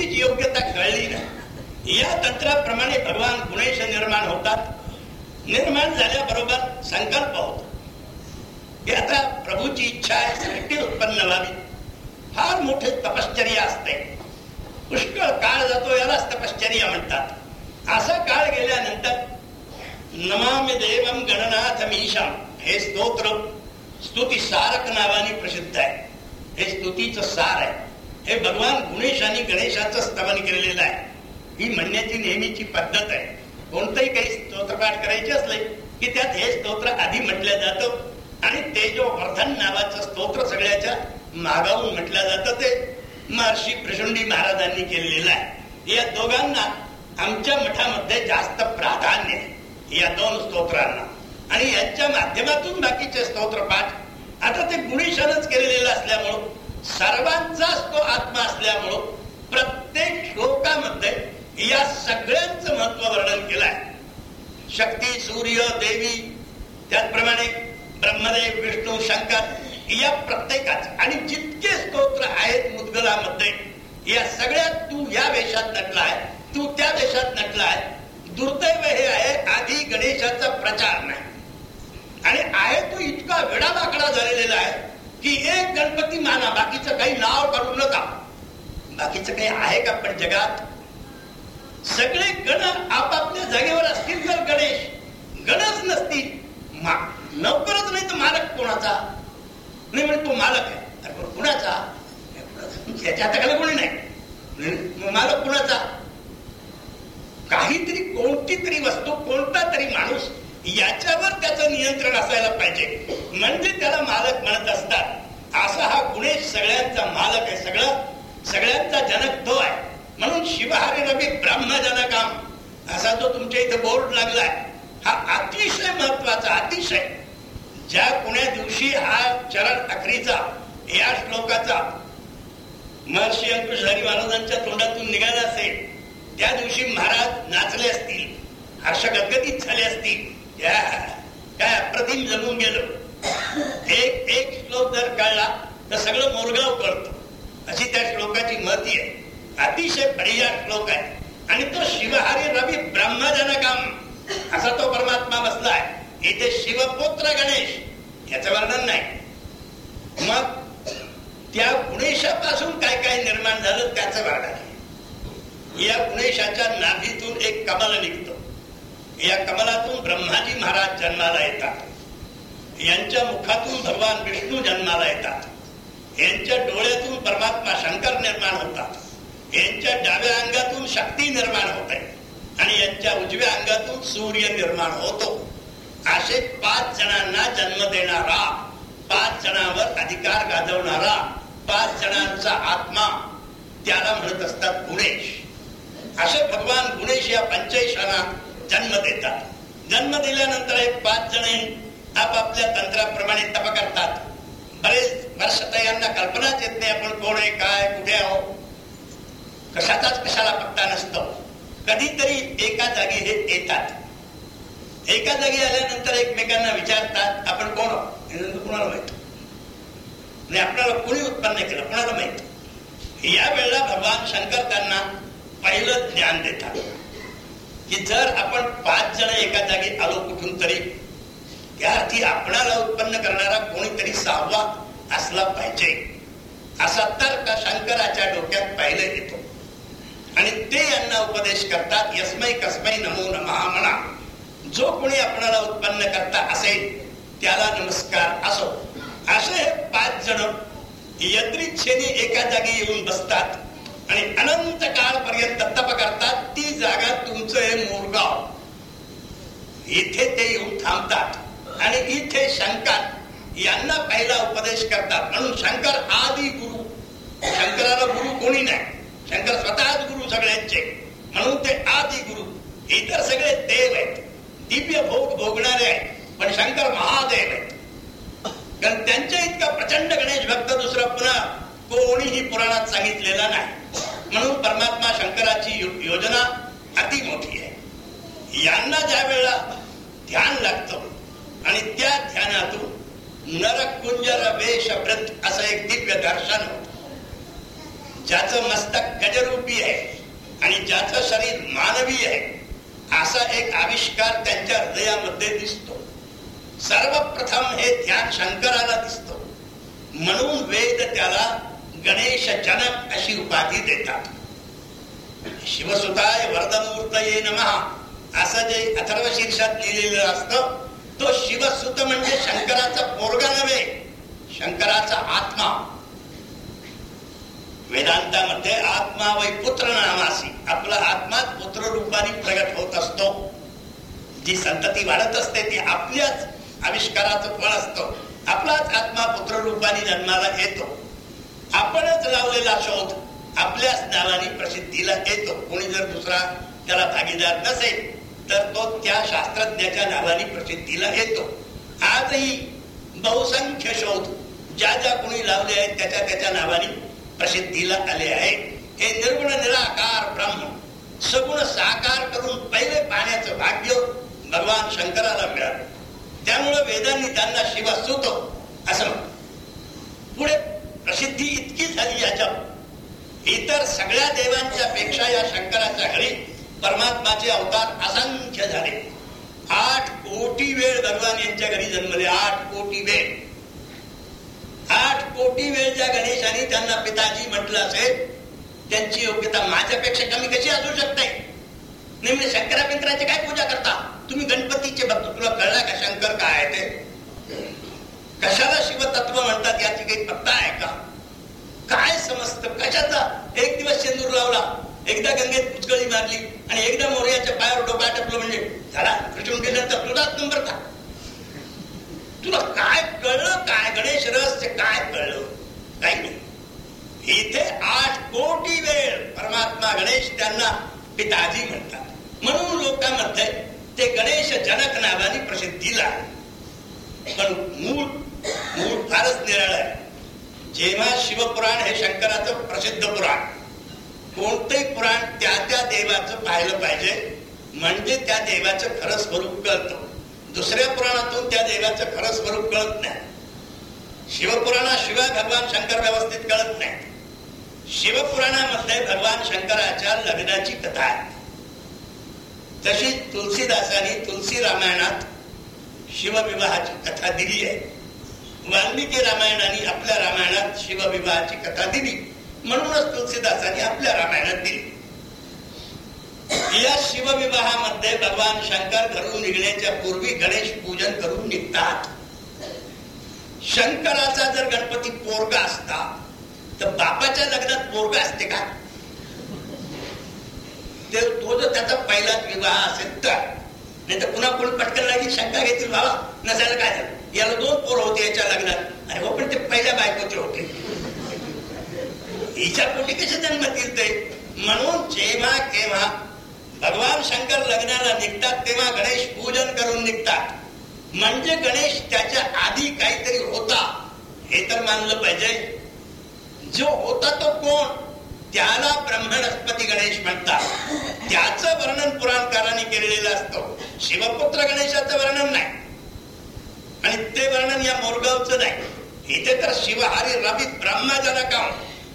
कोणतीच योग्यता कळली नाही. या तंत्राप्रमाणे भगवान गुणेश निर्माण होतात. निर्माण झाल्याबरोबर संकल्प होतो. की आता प्रभूची इच्छा आहे सृष्टी उत्पन्न व्हावी. फार मोठे तपश्चर्या असते. पुष्कळ काळ जातो यालाच तपश्चर्या म्हणतात. असा काळ गेल्यानंतर नमामि देवम गणनाथ मीशाम हे स्तोत्र स्तुती सारक नावाने प्रसिद्ध आहे. हे स्तुतीचं सार आहे. हे भगवान गुणेश आणि गणेशाचं स्तवन केलेलं आहे. ही म्हणण्याची नेहमीची पद्धत आहे. कोणतंही काही स्तोत्रपाठ करायचे असले की त्यात हे स्तोत्र आधी म्हटलं जातं आणि तेजो वर्धन नावाचं स्तोत्र सगळ्याच्या मागावून म्हटलं जातं ते महर्षी प्रशुंडी महाराजांनी केलेलं आहे. या दोघांना आमच्या मठामध्ये जास्त प्राधान्य आहे. या दोन स्तोत्रांना. आणि यांच्या माध्यमातून बाकीचे स्तोत्रपाठ आता ते गुणेशानच केलेलं असल्यामुळं सर्वांचाच तो आत्मा असल्यामुळं प्रत्येक श्लोकामध्ये या सगळ्यांचं महत्त्व वर्णन केलंय. शक्ती सूर्य देवी त्याचप्रमाणे ब्रह्मदेव विष्णू शंकर या प्रत्येकाच. आणि जितके स्तोत्र आहेत मुदगलामध्ये या सगळ्यात तू या वेशात नटलाय तू त्या वेशात नटलाय दुर्दैव हे आहे आधी गणेशाचा प्रचार नाही. आणि आहे तू इतका वेडावाकडा झालेला आहे की एक गणपती माना बाकीचं काही नाव काढू नका. बाकीचं काही आहे का पण जगात? सगळे गण आपापल्या जागेवर असतील तर गणेश. गणच नसतील. नोकरच नाही तर मालक कोणाचा? नाही म्हणजे तो मालक आहे. अरे कुणाचा? त्याच्या हाताखाली कोणी नाही. मालक कुणाचा? काहीतरी कोणती तरी वस्तू कोणता तरी माणूस याच्यावर त्याचं नियंत्रण असायला पाहिजे. म्हणजे त्याला मालक म्हणत असतात असा हा गुणेश सगळ्यांचा मालक आहे सगळं सगळ्यांचा जनक तो आहे. म्हणून शिवहारी रवी ब्रह्मजनकाम असा जो तुमच्या इथे बोर्ड लागलाय. हा अतिशय महत्त्वाचा अतिशय. ज्या पुण्या दिवशी हा चरण अखरीचा या श्लोकाचा महर्षी अंकुश हरी महाराजांच्या तोंडातून निघाला असेल त्या दिवशी महाराज नाचले असतील हर्ष गदगदित झाले असतील काय अप्रतिम जमून गेलो. एक एक श्लोक जर कळला तर सगळं मोरगाव कळतो. अशी त्या श्लोकाची महती आहे. अतिशय बढिया श्लोक आहे. आणि तो शिवहारी रवी ब्रह्मजनकम असा तो परमात्मा बसलाय इथे शिवपुत्र गणेश याचं वर्णन नाही. मग त्या गुणेशापासून काय काय निर्माण झालं त्याचं वर्णन आहे. या गुणेशाच्या नाभीतून एक कमल निघतो. या कमलातून ब्रह्माजी महाराज जन्माला येतात. यांच्या मुखातून भगवान विष्णू जन्माला येतात. यांच्या डोळ्यातून परमात्मा शंकर निर्माण होतात. यांच्या डाव्या अंगातून शक्ती निर्माण होते आणि यांच्या उजव्या अंगातून सूर्य निर्माण होतो. असे पाच जणांना जन्म देणारा पाच जणांवर अधिकार गाजवणारा पाच जणांचा आत्मा त्याला म्हणत असतात गुणेश. असे भगवान गुणेश या पंचेशांना जन्म देतात जन्म दिल्यानंतर हे पाच जण आपापल्या तंत्राप्रमाणे तप करतात. बरेच वर्ष यांना कल्पनाच येत नाही आपण कोण आहे काय कुठे आहो. कशाचाच कशाला पत्ता नसतो. कधीतरी एका जागी हे येतात. एका जागी आल्यानंतर एकमेकांना विचारतात आपण कोण कुणाला माहीत? नाही आपल्याला कोणी उत्पन्न केलं? कुणाला माहीत? या वेळेला भगवान शंकर त्यांना पहिलं ज्ञान देतात. की जर आपण पाच जण एका जागी आलो कुठून तरी त्या अर्थी आपणाला उत्पन्न करणारा कोणीतरी सहावा असला पाहिजे. असा तर्क शंकराच्या डोक्यात पाहिलं येतो. आणि ते यांना उपदेश करतात यस्मै कस्मै नमो नमहा म्हणा. जो कोणी आपणाला उत्पन्न करता असेल त्याला नमस्कार असो. असे पाच जण यद्रिच्छेने एका जागी येऊन बसतात. आणि अनंत काळपर्यंत तप करतात ती जागा तुमचं हे मोरगाव. इथे ते येऊन थांबतात आणि इथे शंकर यांना पहिला उपदेश करतात. म्हणून शंकर आदि गुरु. शंकराला गुरु कोणी नाही. शंकर स्वतःच गुरु सगळ्यांचे. म्हणून ते आदि गुरु. इतर सगळे देव आहेत. दिव्य भोग भोगणारे आहेत. पण शंकर महादेव आहेत. कारण त्यांच्या इतका प्रचंड गणेश भक्त दुसरा पुन्हा कोणीही पुराणात सांगितलेला नाही. म्हणून परमात्मा शंकराची योजना अति मोठी आहे. यांना ज्या वेळेला ध्यान लागतं आणि त्या ध्यानातून नरक कुंजर वेश व्रत असं एक दिव्य दर्शन होत. ज्याचं मस्तक गजरूपी आहे आणि ज्याचं शरीर मानवी आहे असा एक आविष्कार त्यांच्या हृदयामध्ये दिसतो. सर्वप्रथम हे ध्यान शंकराला दिसतो. म्हणून वेद त्याला गणेश जनक अशी उपाधी देतात. शिवसुताय वरदमूर्त ये नमहा असं जे अथर्व शीर्षात लिहिलेलं असतं तो शिवसुत म्हणजे शंकराचा पोरगा नव्हे शंकराचा आत्मा. वेदांतामध्ये आत्मा वै पुत्र नामासी. आपला आत्मा पुत्र रूपाने प्रगट होत असतो. जी संतती वाढत असते ती आपल्याच आविष्काराचं फळ असतं. आपलाच आत्मा पुत्र रूपाने जन्माला येतो. आपणच लावलेला शोध आपल्याच नावाने प्रसिद्धीला येतो कोणी जर दुसरा त्याला भागीदार नसेल तर तो त्या शास्त्रज्ञाच्या नावाने प्रसिद्धीला येतो. आजही बहुसंख्य शोध ज्या ज्या कोणी लावले आहेत त्याच्या त्याच्या नावाने प्रसिद्धीला आले आहे. हे निर्गुण निराकार ब्रह्म सगुण साकार करून पहिले पाण्याचं भाग्य भगवान शंकराला मिळालं. त्यामुळं वेदांनी त्यांना शिवा सुतो असं पुढे प्रसिद्धी इतकी झाली याच्या इतर सगळ्या देवांच्या पेक्षा या शंकराच्या घरी परमात्माचे अवतार असंख्य झाले. आठ कोटी वेळ भगवान यांच्या घरी जन्मले आठ कोटी वेळ. आठ कोटी वेळ ज्या गणेशाने त्यांना पिताजी म्हटलं असेल त्यांची योग्यता माझ्यापेक्षा कमी कशी असू शकते नेमके शंकरा पिंकराची काय पूजा करता? तुम्ही गणपतीचे भक्त तुला कळला का शंकर काय आहे ते? कशाला शिवतत्व म्हणतात याची काही पत्ता आहे का? काय समजत? कशाचा? एक दिवस शेंदूर लावला. एकदा गंगेत पुचकळी मारली आणि एकदा मोर्याच्या पायावर डोका टपलं म्हणजे झाला. कृष्ण तुझाच नंबर का तुला काय कळलं? काय गणेश रहस्य? काय कळलं? काही नाही. इथे आठ कोटी वेळ परमात्मा गणेश त्यांना पिताजी म्हणतात. म्हणून लोकांमध्ये ते गणेश जनक नावाने प्रसिद्धीला पण मूळ मूळ फारच निराळ आहे. जेव्हा शिवपुराण हे शंकराचं प्रसिद्ध पुराण कोणतंही पुराण त्या त्या देवाचं पाहिलं पाहिजे म्हणजे त्या देवाचं खरं स्वरूप कळतं. दुसऱ्या पुराणातून त्या देवाचं खरं स्वरूप कळत नाही. शिवपुराणाशिवाय भगवान शंकर व्यवस्थित कळत नाही. शिवपुराणामध्ये भगवान शंकराच्या लग्नाची कथा आहे. तशी तुलसीदासानी तुलसी रामायणात शिवविवाहाची कथा दिली आहे. वाल्मिकी रामायणाने आपल्या रामायणात शिवविवाहाची कथा दिली. म्हणूनच तुलसीदासांनी आपल्या रामायणात दिली. या शिवविवाहामध्ये भगवान शंकर घरून निघण्याच्या पूर्वी गणेश पूजन करून निघतात. शंकराचा जर गणपती पोरगा असता तर बापाच्या लग्नात पोरगा असते का? ते तो जर त्याचा पहिलाच विवाह असेल तर. नाही तर पुन्हा कोण पटकन लागेल शंका घेतील बाबा नसायला काय झालं? याला दोन पोर होते याच्या लग्नात. आणि हो पण ते पहिल्या बायकोचे होते. हिच्या पोटी कसे जन्मतील ते? म्हणून जेव्हा केव्हा भगवान शंकर लग्नाला निघतात तेव्हा गणेश पूजन करून निघतात. म्हणजे गणेश त्याच्या आधी काहीतरी होता. हे तर मानलं पाहिजे. जो होता तो कोण? त्याला ब्रह्मणस्पती गणेश म्हणतात. त्याचं वर्णन पुराणकारांनी केलेलं असतं. शिवपुत्र गणेशाचं वर्णन नाही. आणि ते वर्णन या मोरगावचं नाही. इथे तर शिवहारी रवी ब्रह्मजनकम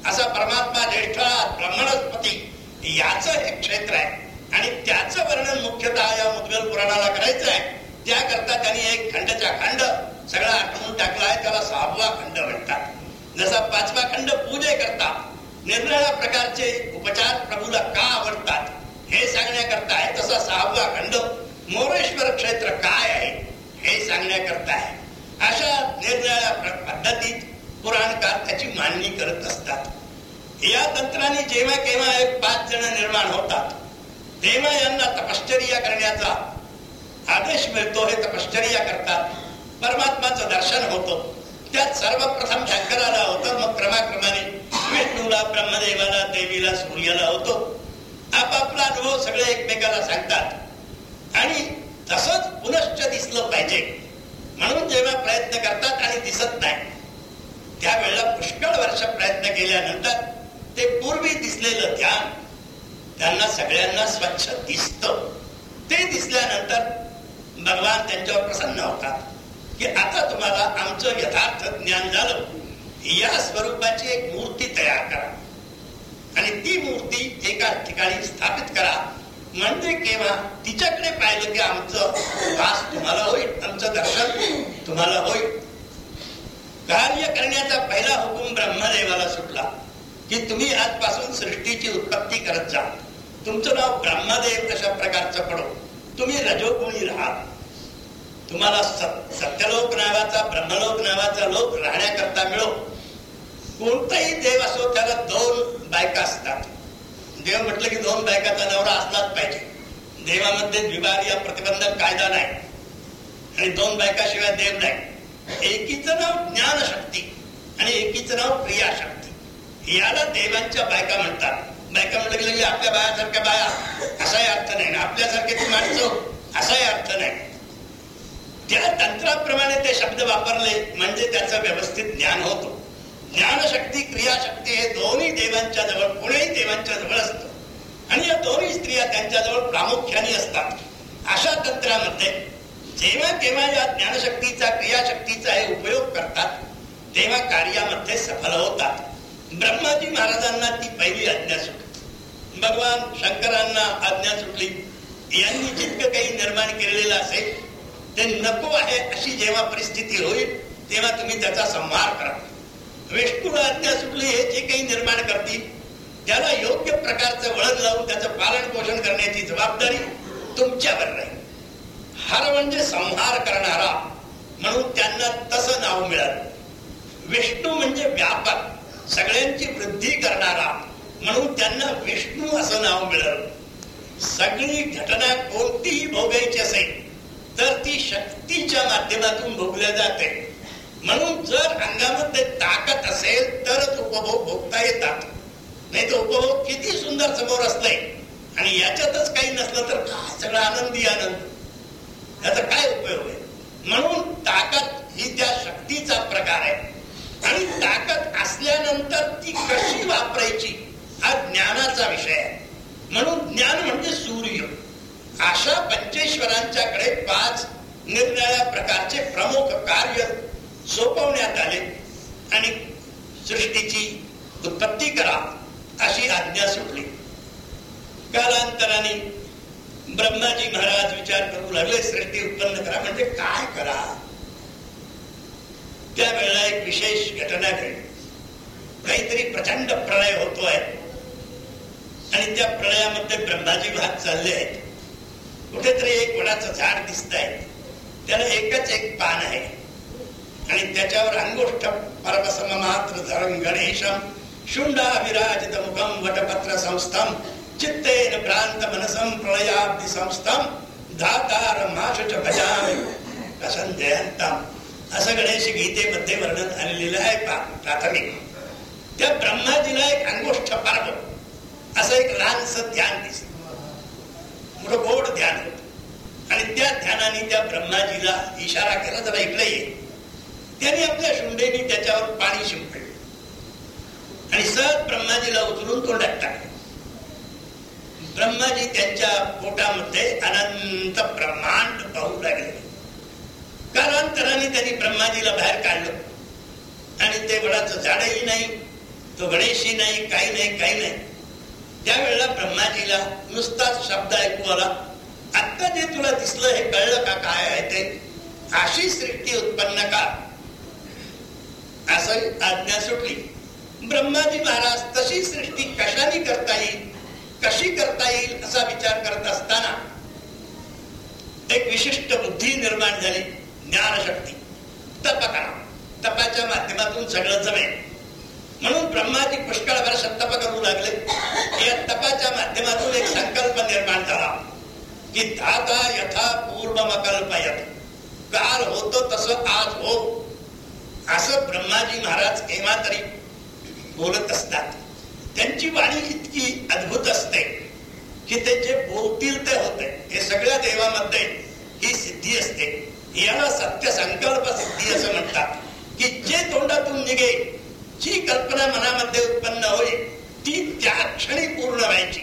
असा परमात्मा ज्येष्ठ ब्रह्मणस्पती याच हे क्षेत्र आहे. आणि त्याचं वर्णन मुख्यतः या मुद्गल पुराणाला करायचं आहे. त्याकरता त्यांनी एक खंडचा खंड सगळा आठवून टाकला आहे. त्याला सहावा खंड म्हणतात. जसा पाचवा खंड पूजे करता निर्णया प्रकारचे उपचार प्रभूला का आवडतात हे सांगण्याकरता आहे तसा सहावा खंड मोरेश्वर क्षेत्र काय आहे? हे सांगण्याकरता आहे. अशा निरनिळ्या पद्धतीत पुराणकार त्याची मांडणी करत असतात. या तंत्राने जेव्हा केव्हा एक पाच जण निर्माण होतात तेव्हा यांना तपश्चर्या करण्याचा आदेश मिळतो हे तपश्चर्या करतात. परमात्माचं दर्शन होतं. त्यात सर्वप्रथम शंकराला होतं मग क्रमाक्रमाने विष्णूला ब्रह्मदेवाला देवीला सूर्याला होतो. आपापला अनुभव सगळे एकमेकाला सांगतात. आणि तसंच पुनश्च दिसलं पाहिजे. म्हणून जेव्हा प्रयत्न करतात आणि दिसत नाही त्यावेळेला पुष्कळ वर्ष प्रयत्न केल्यानंतर ते पूर्वी दिसलेलं ध्यान त्यांना सगळ्यांना स्वच्छ दिसत. ते दिसल्यानंतर भगवान त्यांच्यावर प्रसन्न होतात की आता तुम्हाला आमचं यथार्थ ज्ञान झालं. या स्वरूपाची एक मूर्ती तयार करा. आणि ती मूर्ती एका ठिकाणी स्थापित करा. म्हणजे केव्हा? तिच्याकडे पाहिलं की आमचं वास तुम्हाला होईल. आमचं दर्शन तुम्हाला होईल. कार्य करण्याचा पहिला हुकूम ब्रह्मदेवाला सुटला. की तुम्ही आजपासून सृष्टीची उत्पत्ती करत जा. तुमचं नाव ब्रह्मदेव कशा प्रकारचं पडो. तुम्ही रजोगुणी राहा. तुम्हाला सत्यलोक नावाचा ब्रह्मलोक नावाचा लोक राहण्याकरता मिळो. कोणताही देव असो त्याला दोन बायका असतात. देव म्हटलं की दोन बायकाचा नवरा असलाच पाहिजे. देवामध्ये द्विवार या प्रतिबंधक कायदा नाही. आणि दोन बायकाशिवाय देव नाही. एकीचं नाव ज्ञानशक्ती आणि एकीचं नाव क्रियाशक्ती. याला देवांच्या बायका म्हणतात. बायका म्हटलं की आपल्या बायासारख्या बाया. असाही अर्थ नाही ना. आपल्यासारखे ती माणसं असाही अर्थ नाही. त्या तंत्राप्रमाणे ते शब्द वापरले म्हणजे त्याचं व्यवस्थित ज्ञान होतो. ज्ञानशक्ती क्रियाशक्ती हे दोन्ही देवांच्या जवळ कोणीही देवांच्या जवळ असत. आणि या दोन्ही स्त्रिया त्यांच्याजवळ प्रामुख्याने असतात. अशा तंत्रामध्ये जेव्हा केव्हा या ज्ञानशक्तीचा क्रियाशक्तीचा हे उपयोग करतात तेव्हा कार्यामध्ये सफल होतात. ब्रह्माजी महाराजांना ती पहिली आज्ञा सुटली. भगवान शंकरांना आज्ञा सुटली. यांनी जितकं काही निर्माण केलेलं असेल ते नको आहे अशी जेव्हा परिस्थिती होईल तेव्हा तुम्ही त्याचा संहार करा. विष्णू आज्ञा सुटली हे जे काही निर्माण करतील त्याला योग्य प्रकारचं वळण लावून त्याचं पालन पोषण करण्याची जबाबदारी तुमच्यावर राहील. हर म्हणजे संहार करणारा म्हणून त्यांना तसं नाव मिळालं. विष्णू म्हणजे व्यापक सगळ्यांची वृद्धी करणारा म्हणून त्यांना विष्णू असं नाव मिळालं. सगळी घटना कोणतीही भोगायची असेल तर ती शक्तीच्या माध्यमातून भोगल्या जाते. म्हणून जर अंगामध्ये ताकद असेल तरच उपभोग भोगता येतात. नाही तर उपभोग किती सुंदर समोर असले आणि याच्यातच काही नसलं तर काय सगळं आनंदी आनंद. त्याचा काय उपयोग आहे? म्हणून ताकद ही त्या शक्तीचा प्रकार आहे. आणि ताकद असल्यानंतर ती कशी वापरायची हा ज्ञानाचा विषय आहे. म्हणून ज्ञान म्हणजे सूर्य. अशा पंचेश्वरांच्याकडे पाच निरनिळ्या प्रकारचे प्रमुख कार्य सोपवण्यात आले आणि सृष्टीची उत्पत्ती करा अशी आज्ञा सुटली. कालांतराने ब्रह्माजी महाराज विचार करू लागले सृष्टी उत्पन्न करा. म्हणजे काय करा? त्यावेळेला एक विशेष घटना घडली. काहीतरी प्रचंड प्रलय होतोय. आणि त्या प्रलयामध्ये ब्रह्माजी महाराज चालले आहेत. कुठेतरी एक वडाचं झाड दिसत आहे त्याला एकच एक पान आहे. आणि त्याच्यावर अंगोष्ठ परमसम मात्र धरम गणेशम शुंडा विराजित मुखम वटपत्र संस्थम चित्तेन भ्रांत मनसम प्रलयाब्दी संस्थम धातार माशच भजामि कसं जयंतम असं गणेश गीतेमध्ये वर्णन आलेलं आहे प्राथमिक. त्या ब्रह्माजीला एक अंगोष्ठ पर्व असं एक लहानस ध्यान दिसत. मोठं गोड ध्यान होत. आणि त्या ध्यानाने त्या ब्रह्माजीला इशारा केला जरा इकडे ये. त्याने आपल्या शुंडेने त्याच्यावर पाणी शिंपडले. आणि सहज ब्रह्माजीला उचलून तोंडात टाकले. ब्रह्माजी त्यांच्या पोटामध्ये अनंत ब्रह्मांड पाहू लागले. कालांतराने त्यांनी ब्रह्माजीला बाहेर काढलं. आणि ते वडाचं झाडही नाही तो गणेशही नाही काही नाही काही नाही. त्यावेळेला ब्रह्माजीला नुसताच शब्द ऐकू आला आता जे तुला दिसलं हे कळलं का काय आहे ते? अशी सृष्टी उत्पन्न का? असं आज्ञा सुटली. ब्रह्माजी महाराज तशी सृष्टी कशाने करता येईल? कशी करता येईल असा विचार करत असताना एक विशिष्ट बुद्धी निर्माण झाली ज्ञानशक्ती. तप करा तपाच्या माध्यमातून सगळं जमेल. म्हणून ब्रह्माजी पुष्कळ पुष्कळभर तप करू लागले. या तपाच्या माध्यमातून एक संकल्प निर्माण झाला की धाता यथा पूर्वमकल्पयत. काल होतो तसं आज हो. असं ब्रह्माजी महाराज केव्हा तरी बोलत असतात. त्यांची वाणी इतकी अद्भुत असते की ते जे बोलतील ते होते. हे सगळ्या देवामध्ये ही सिद्धी असते. याला सत्य संकल्प सिद्धी असं म्हणतात की जे तोंडातून निघे जी कल्पना मनामध्ये उत्पन्न होईल ती त्या क्षणी पूर्ण व्हायची.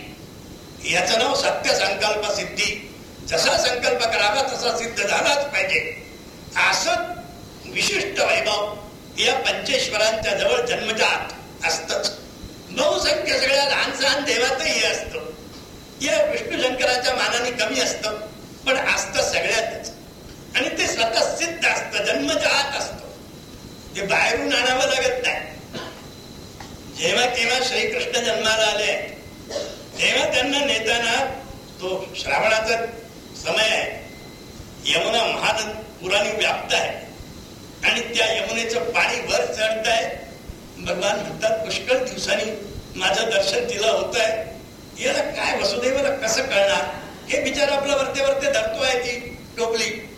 याचं नाव सत्य संकल्प सिद्धी. जसा संकल्प करावा तसा सिद्ध झालाच पाहिजे. असं विशिष्ट वैभव या पंचेश्वरांच्या जवळ जन्मजात असतच. नऊ संख्या सगळ्या लहान या विष्णू शंकराच्या मानाने कमी असतं पण असतं सगळ्यातच. आणि ते स्वतः सिद्ध असतं जन्मजात असत. ते बाहेरून आणावं लागत नाही. जेव्हा केव्हा श्रीकृष्ण जन्माला आले तेव्हा त्यांना नेताना तो श्रावणाचा समय आहे. यमुना महान पुराणी व्याप्त आहे. आणि त्या यमुनेचं पाणी वर चढत आहे भगवान म्हणतात पुष्कळ दिवसांनी माझं दर्शन तिला होत आहे याला काय वसुदैवाला कसं कळणार? हे बिचार आपलं वरते वरते धरतो आहे ती टोपली.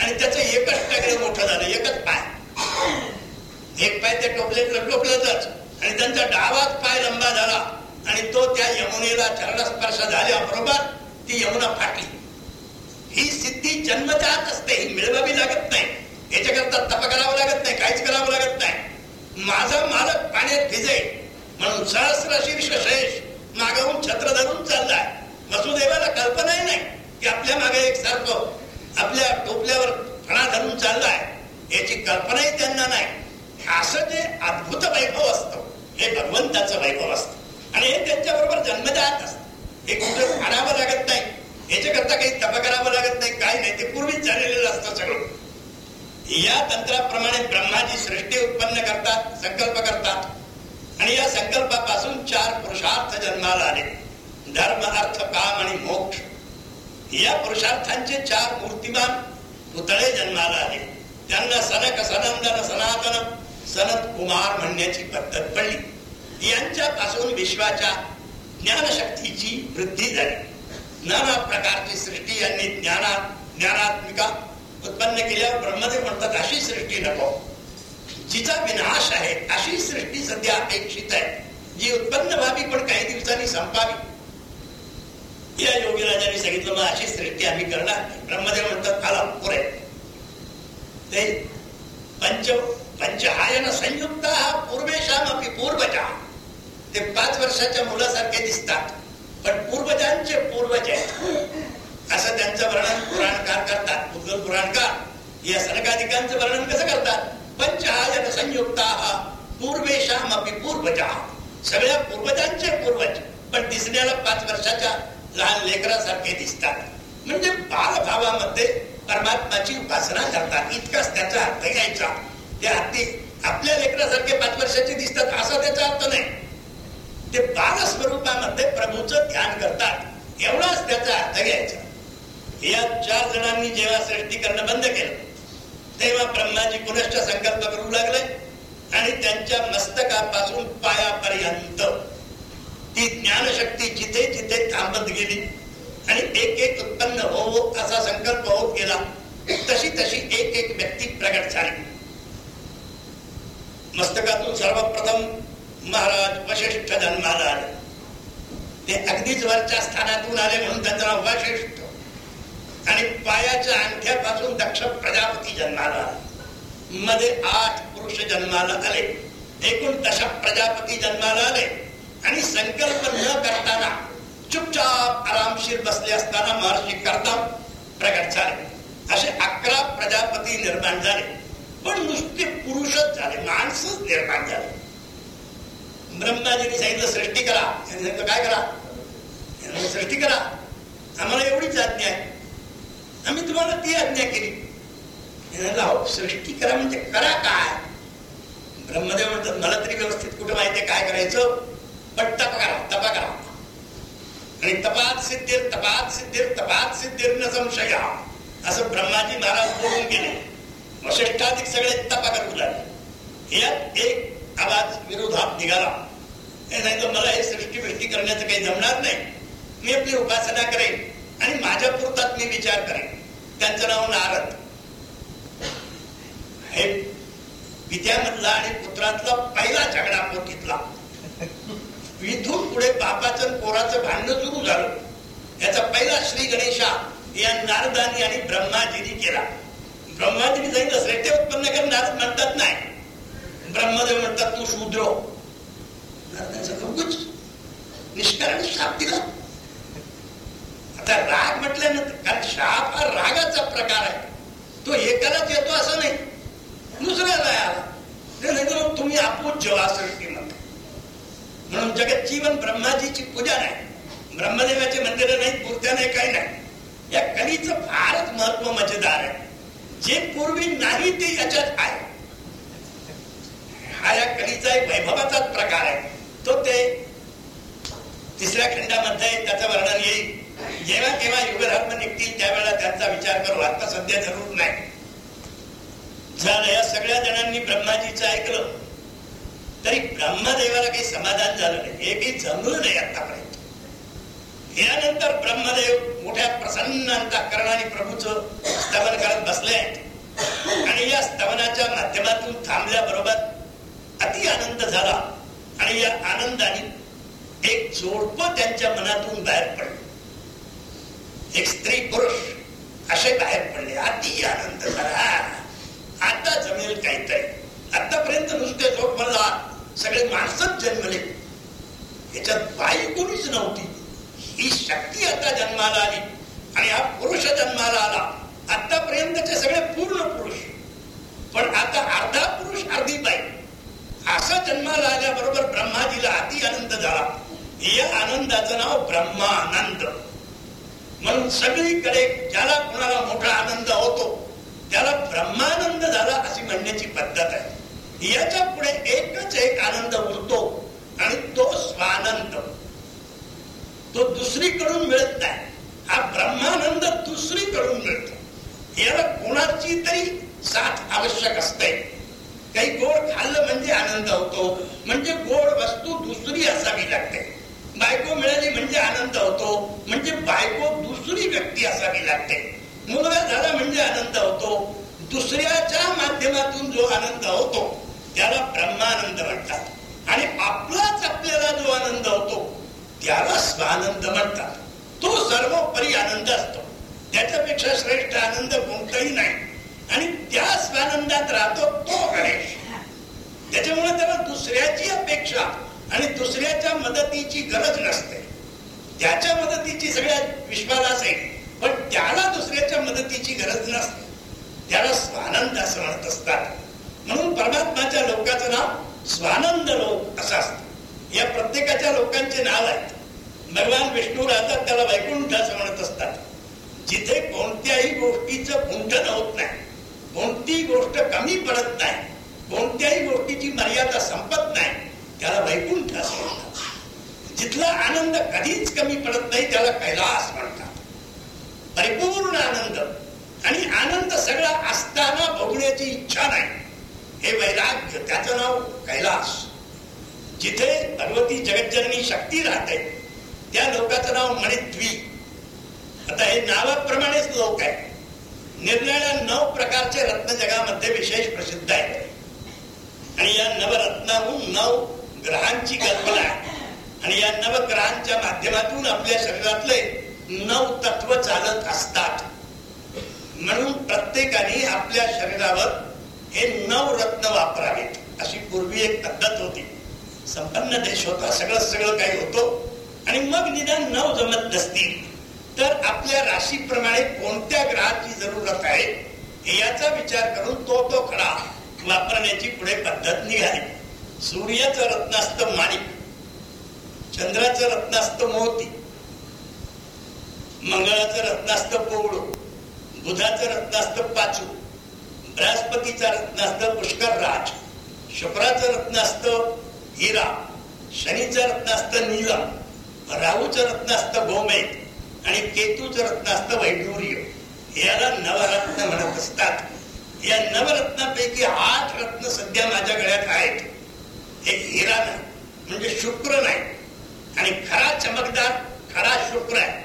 आणि त्याचं एकच टाकलं मोठं झालं एकच पाय. एक पाय त्या टोपलेत टोपलतच. आणि त्यांचा डावाच पाय लंबा झाला. आणि तो त्या यमुनेला चरणस्पर्श झाल्याबरोबर ती यमुना फाटली. ही सिद्धी जन्मजात असते ही मिळवावी लागत नाही. याच्याकरता तप करावं लागत नाही काहीच करावं लागत नाही. माझा मालक पाण्यात भिजे म्हणून सहस्र शीर्ष शेष मागवून छत्र धरून चाललाय. वसुदेवाला कल्पनाही नाही की आपल्या मागे एक सर्प आपल्या टोपल्यावर फणा धरून चाललाय. याची कल्पनाही त्यांना नाही. असं जे अद्भुत वैभव असतं हे भगवंताचं वैभव असतं. आणि हे त्यांच्या बरोबर जन्मजात असत. हे कुठं आणावं लागत नाही. याच्याकरता काही तप करावं लागत नाही काही नाही. ते पूर्वीच झालेलं असतं सगळं. या तंत्राप्रमाणे ब्रह्माची सृष्टी उत्पन्न करतात संकल्प करतात. आणि या संकल्पापासून चार पुरुषार्थ जन्माला आले. धर्म अर्थ काम आणि मोक्ष. या पुरुषार्थांचे चार मूर्तिमान पुतळे जन्माला आले. त्यांना सनक सनंदन सनातन सनत कुमार म्हणण्याची पद्धत पडली. यांच्यापासून विश्वाच्या ज्ञानशक्तीची वृद्धी झाली. नाना प्रकारची सृष्टी यांनी ज्ञानात ज्ञानात्मिका उत्पन्न केल्यावर ब्रह्मदेव म्हणतात अशी सृष्टी नको. जिचा विनाश आहे अशी सृष्टी सध्या अपेक्षित आहे. जी उत्पन्न व्हावी पण काही दिवसांनी संपावी. या योगी राजांनी सांगितलं मग अशी सृष्टी आम्ही करणार ब्रह्मदेव म्हणतात आला पुरे. ते पंच पंचहायन संयुक्त हा पूर्वेशाम अपि पूर्वजा. ते पाच वर्षाच्या मुलासारखे दिसतात पण पूर्वजांचे पूर्वज आहेत. असं त्यांचं वर्णन पुराणकार करतात मुद्गल पुराणकार. या सनकाधिकांचं वर्णन कसं करतात? पंचहायन संयुक्ता पूर्वेशाम अपि पूर्वजा. सगळ्या पूर्वजांचे पूर्वज पण दिसण्याला पाच वर्षाच्या लहान लेकरासारखे दिसतात. म्हणजे बालभावामध्ये परमात्माची उपासना करतात. इतकाच त्याचा अर्थ घ्यायचा त्या हत्ती आपल्या लेकरासारखे पाच वर्षाचे दिसतात असा त्याचा अर्थ नाही. ते बाल स्वरूपामध्ये प्रभूचं ध्यान करतात. एवढाच त्याचा अर्थ घ्यायचा. या चार जणांनी जेव्हा सृष्टी करणं बंद केलं तेव्हा ब्रह्माजी पुनश्च संकल्प करू लागले आणि त्यांच्या मस्तकापासून पायापर्यंत ती ज्ञानशक्ती जिथे जिथे थांबत गेली आणि एक एक उत्पन्न हो असा संकल्प होत गेला तशी तशी एक एक व्यक्ती प्रगट झाली. मस्तकातून सर्वप्रथम महाराज वशिष्ठ जन्माला आले. ते अगदीच वरच्या स्थानातून आले म्हणून त्यांचं नाव वशिष्ठ आणि पायाच्या अंगठ्यापासून दक्ष प्रजापती जन्माला मध्ये आठ पुरुष जन्माला आले. एकूण दश प्रजापती जन्माला आले. आणि संकल्प न करताना चुपचाप आरामशीर बसले असताना महर्षी करता प्रगट झाले. असे अकरा प्रजापती निर्माण झाले. पण नुसते पुरुषच झाले माणसच निर्माण झाले. ब्रह्माजीने सांगितलं सृष्टी करा. सांगितलं काय करा? सृष्टी करा. आम्हाला एवढीच आज्ञा आहे. आम्ही तुम्हाला ती आज्ञा केली. हो सृष्टी करा म्हणजे करा काय? ब्रह्मदेव म्हणतात मला तरी व्यवस्थित कुठं माहिती काय करायचं? पण तप करा तपा करा. आणि तपात सिद्धीर तपात सिद्धीर तपात सिद्धीर न संशया. असं ब्रह्माजी महाराज बोलून गेले. वशिष्ठाधिक सगळे तपा करू लागले. यात एक आवाज विरोधात निघाला. हे नाही तर मला हे सृष्टी वृष्टी करण्याचं काही जमणार नाही. मी आपली उपासना करेन आणि माझ्या पुरतात मी विचार करेन. त्यांचं नाव नारद हे पित्यामधला आणि पुत्रातला पहिला झगडा पोटीतला इथून पुढे बापाचं पोराचं भांडण सुरू झालं. याचा पहिला श्री गणेशा या नारदानी आणि ब्रह्माजीनी केला. ब्रह्माजीनी सांगितलं श्रेष्ठ उत्पन्न कर नारद म्हणतात नाही. ब्रह्मदेव म्हणतात तू शूद्र हो. नारदाचं निष्कारण साप दिला. आता राग म्हटल्यानंतर कारण शाप हा रागाचा प्रकार आहे. तो एकालाच येतो असं नाही. दुसऱ्याला आला नाही तुम्ही आपूच जेव्हा सृष्टी म्हणता. म्हणून जगत जीवन ब्रह्माजीची पूजा नाही. ब्रह्मदेवाचे मंदिर नाही मूर्त्या नाही काही नाही. या कलीचं फारच महत्त्व मजेदार आहे. जे पूर्वी नाही ते याच्यात आहे. हा या कलीचा एक वैभवाचाच प्रकार आहे. तो ते तिसऱ्या खंडामध्ये त्याचं वर्णन येईल. जेव्हा केव्हा युगधर्म निघतील त्यावेळेला त्यांचा विचार करू आता सध्या जरूर नाही. झालं या सगळ्या जणांनी ब्रह्माजीचं ऐकलं. तरी ब्रह्मदेवाला काही समाधान झालं नाही. हे काही जमलं नाही आतापर्यंत यानंतर ब्रह्मदेव मोठ्या प्रसन्न अंतकरणाने प्रभूच स्तवन करत बसले आणि या स्तवनाच्या माध्यमातून थांबल्याबरोबर अति आनंद झाला. आणि या आनंदाने एक जोडप त्यांच्या मनातून बाहेर पडलं. एक स्त्री पुरुष असे बाहेर पडले. अति आनंद झाला आता जमेल काहीतरी. आतापर्यंत नुसते झोप म्हणला सगळे माणसच जन्मले. याच्यात बाई कोणीच नव्हती. ही शक्ती आता जन्माला आली. आणि हा पुरुष जन्माला आला. आतापर्यंतचे सगळे पूर्ण पुरुष. पण आता अर्धा पुरुष अर्धी बाई. असा जन्माला आल्याबरोबर ब्रह्माजीला अति आनंद झाला. या आनंदाचं नाव ब्रह्मानंद. म्हणून सगळीकडे ज्याला कोणाला मोठा आनंद होतो त्याला ब्रह्मानंद झाला अशी म्हणण्याची पद्धत आहे. याच्यापुढे एकच एक आनंद उरतो आणि तो स्वानंद. तो दुसरीकडून मिळत नाही. हा ब्रह्मानंद दुसरीकडून मिळतो. याला कोणाची तरी साथ आवश्यक असते. काही गोड खाल्लं म्हणजे आनंद होतो म्हणजे गोड वस्तू दुसरी असावी लागते. बायको मिळाली म्हणजे आनंद होतो. म्हणजे बायको दुसरी व्यक्ती असावी लागते. मुलगा झाला म्हणजे आनंद होतो. दुसऱ्याच्या माध्यमातून जो आनंद होतो त्याला ब्रह्मानंद म्हणतात. आणि आपलाच आपल्याला जो आनंद होतो त्याला स्वानंद म्हणतात. तो सर्वोपरी आनंद असतो. त्याच्यापेक्षा श्रेष्ठ आनंद कोणताही नाही. आणि त्या स्वानंदात राहतो तो गणेश. त्याच्यामुळे त्याला दुसऱ्याची अपेक्षा आणि दुसऱ्याच्या मदतीची गरज नसते. त्याच्या मदतीची सगळ्या विश्वाला असेल पण त्याला दुसऱ्याच्या मदतीची गरज नसते. त्याला स्वानंद असं म्हणत असतात. म्हणून परमात्माच्या लोकांचं नाव स्वानंद लोक असं असत. या प्रत्येकाच्या लोकांचे नाव आहेत. भगवान विष्णू राहतात त्याला वैकुंठ असं म्हणत असतात. जिथे कोणत्याही गोष्टीचं गुंठन होत नाही. कोणतीही गोष्ट कमी पडत नाही. कोणत्याही गोष्टीची मर्यादा संपत नाही त्याला वैकुंठ असं म्हणतात जिथला आनंद कधीच कमी पडत नाही त्याला कैलास म्हणतात. परिपूर्ण आनंद. आणि आनंद सगळा असताना भोगण्याची इच्छा नाही. हे वैराग्य त्याचं नाव कैलास. जिथे भगवती जगज्जननी शक्ती राहते त्या लोकाचं नाव मणिद्वी आता हे नावाप्रमाणेच लोक आहे निर्णया नऊ प्रकारचे रत्न जगामध्ये विशेष प्रसिद्ध आहेत. आणि या नवरत्नाहून नऊ ग्रहांची कल्पना आहे. आणि या नवग्रहांच्या माध्यमातून आपल्या शरीरातले नऊ तत्व चालत असतात. म्हणून प्रत्येकाने आपल्या शरीरावर हे नऊ रत्न वापरावेत अशी पूर्वी एक पद्धत होती. संपन्न देश होता सगळं सगळं काही होतो. आणि मग निदान नऊ जमत नसतील. तर आपल्या राशीप्रमाणे कोणत्या ग्रहाची जरूरत आहे याचा विचार करून तो तो खडा वापरण्याची पुढे पद्धत निघाली. सूर्याचं रत्न असतं माणिक. चंद्राचं रत्न असतं मोती मंगळाचं रत्न असतं पोवडो बुधाचं रत्न असतं पाचू बृहस्पतीचं रत्न असतं पुष्कर राज शुक्राचं रत्न असतं हिरा शनीचं रत्न असतं नीलम राहूचं रत्न असतं गोमेत आणि केतूचं रत्न असतं वैडूर्य. याला नवरत्न म्हणत असतात. या नवरत्नापैकी आठ रत्न सध्या माझ्या गळ्यात आहेत. एक हिरा नाही म्हणजे शुक्र नाही. चमकदार खरा शुक्र आहे.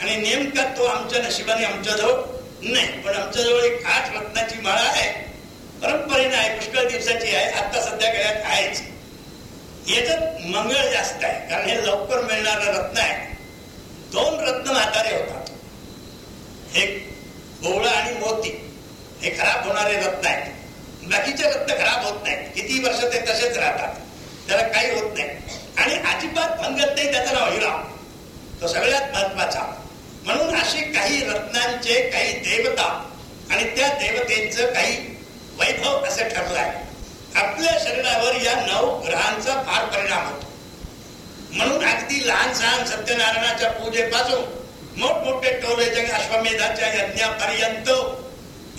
आणि नेमका तो आमच्या नशिबाने आमच्याजवळ नाही पण आमच्याजवळ एक आठ रत्नाची माळा आहे. परंपरेने आहे पुष्कळ दिवसाची आहे आता सध्या गळ्यात आहेच. याच्यात मंगळ जास्त आहे कारण हे लवकर मिळणारा रत्न आहे. दोन रत्न म्हातारे होतात. एक बोवळा आणि मोती हे खराब होणारे रत्न आहेत. बाकीचे रत्न खराब होत नाहीत. किती वर्ष ते तसेच राहतात. त्याला काही होत नाही. आणि अजिबात भंगत नाही त्याचं नाव हिरा तो सगळ्यात महत्त्वाचा म्हणून असे काही रत्नांचे काही देवता आणि त्या देवतेचं काही वैभव असं ठरलं आहे आपल्या शरीरावर या नऊ ग्रहांचा फार परिणाम होतो. म्हणून अगदी लहान सहान सत्यनारायणाच्या पूजेपासून मोठमोठे टोले अश्वमेधाच्या यज्ञापर्यंत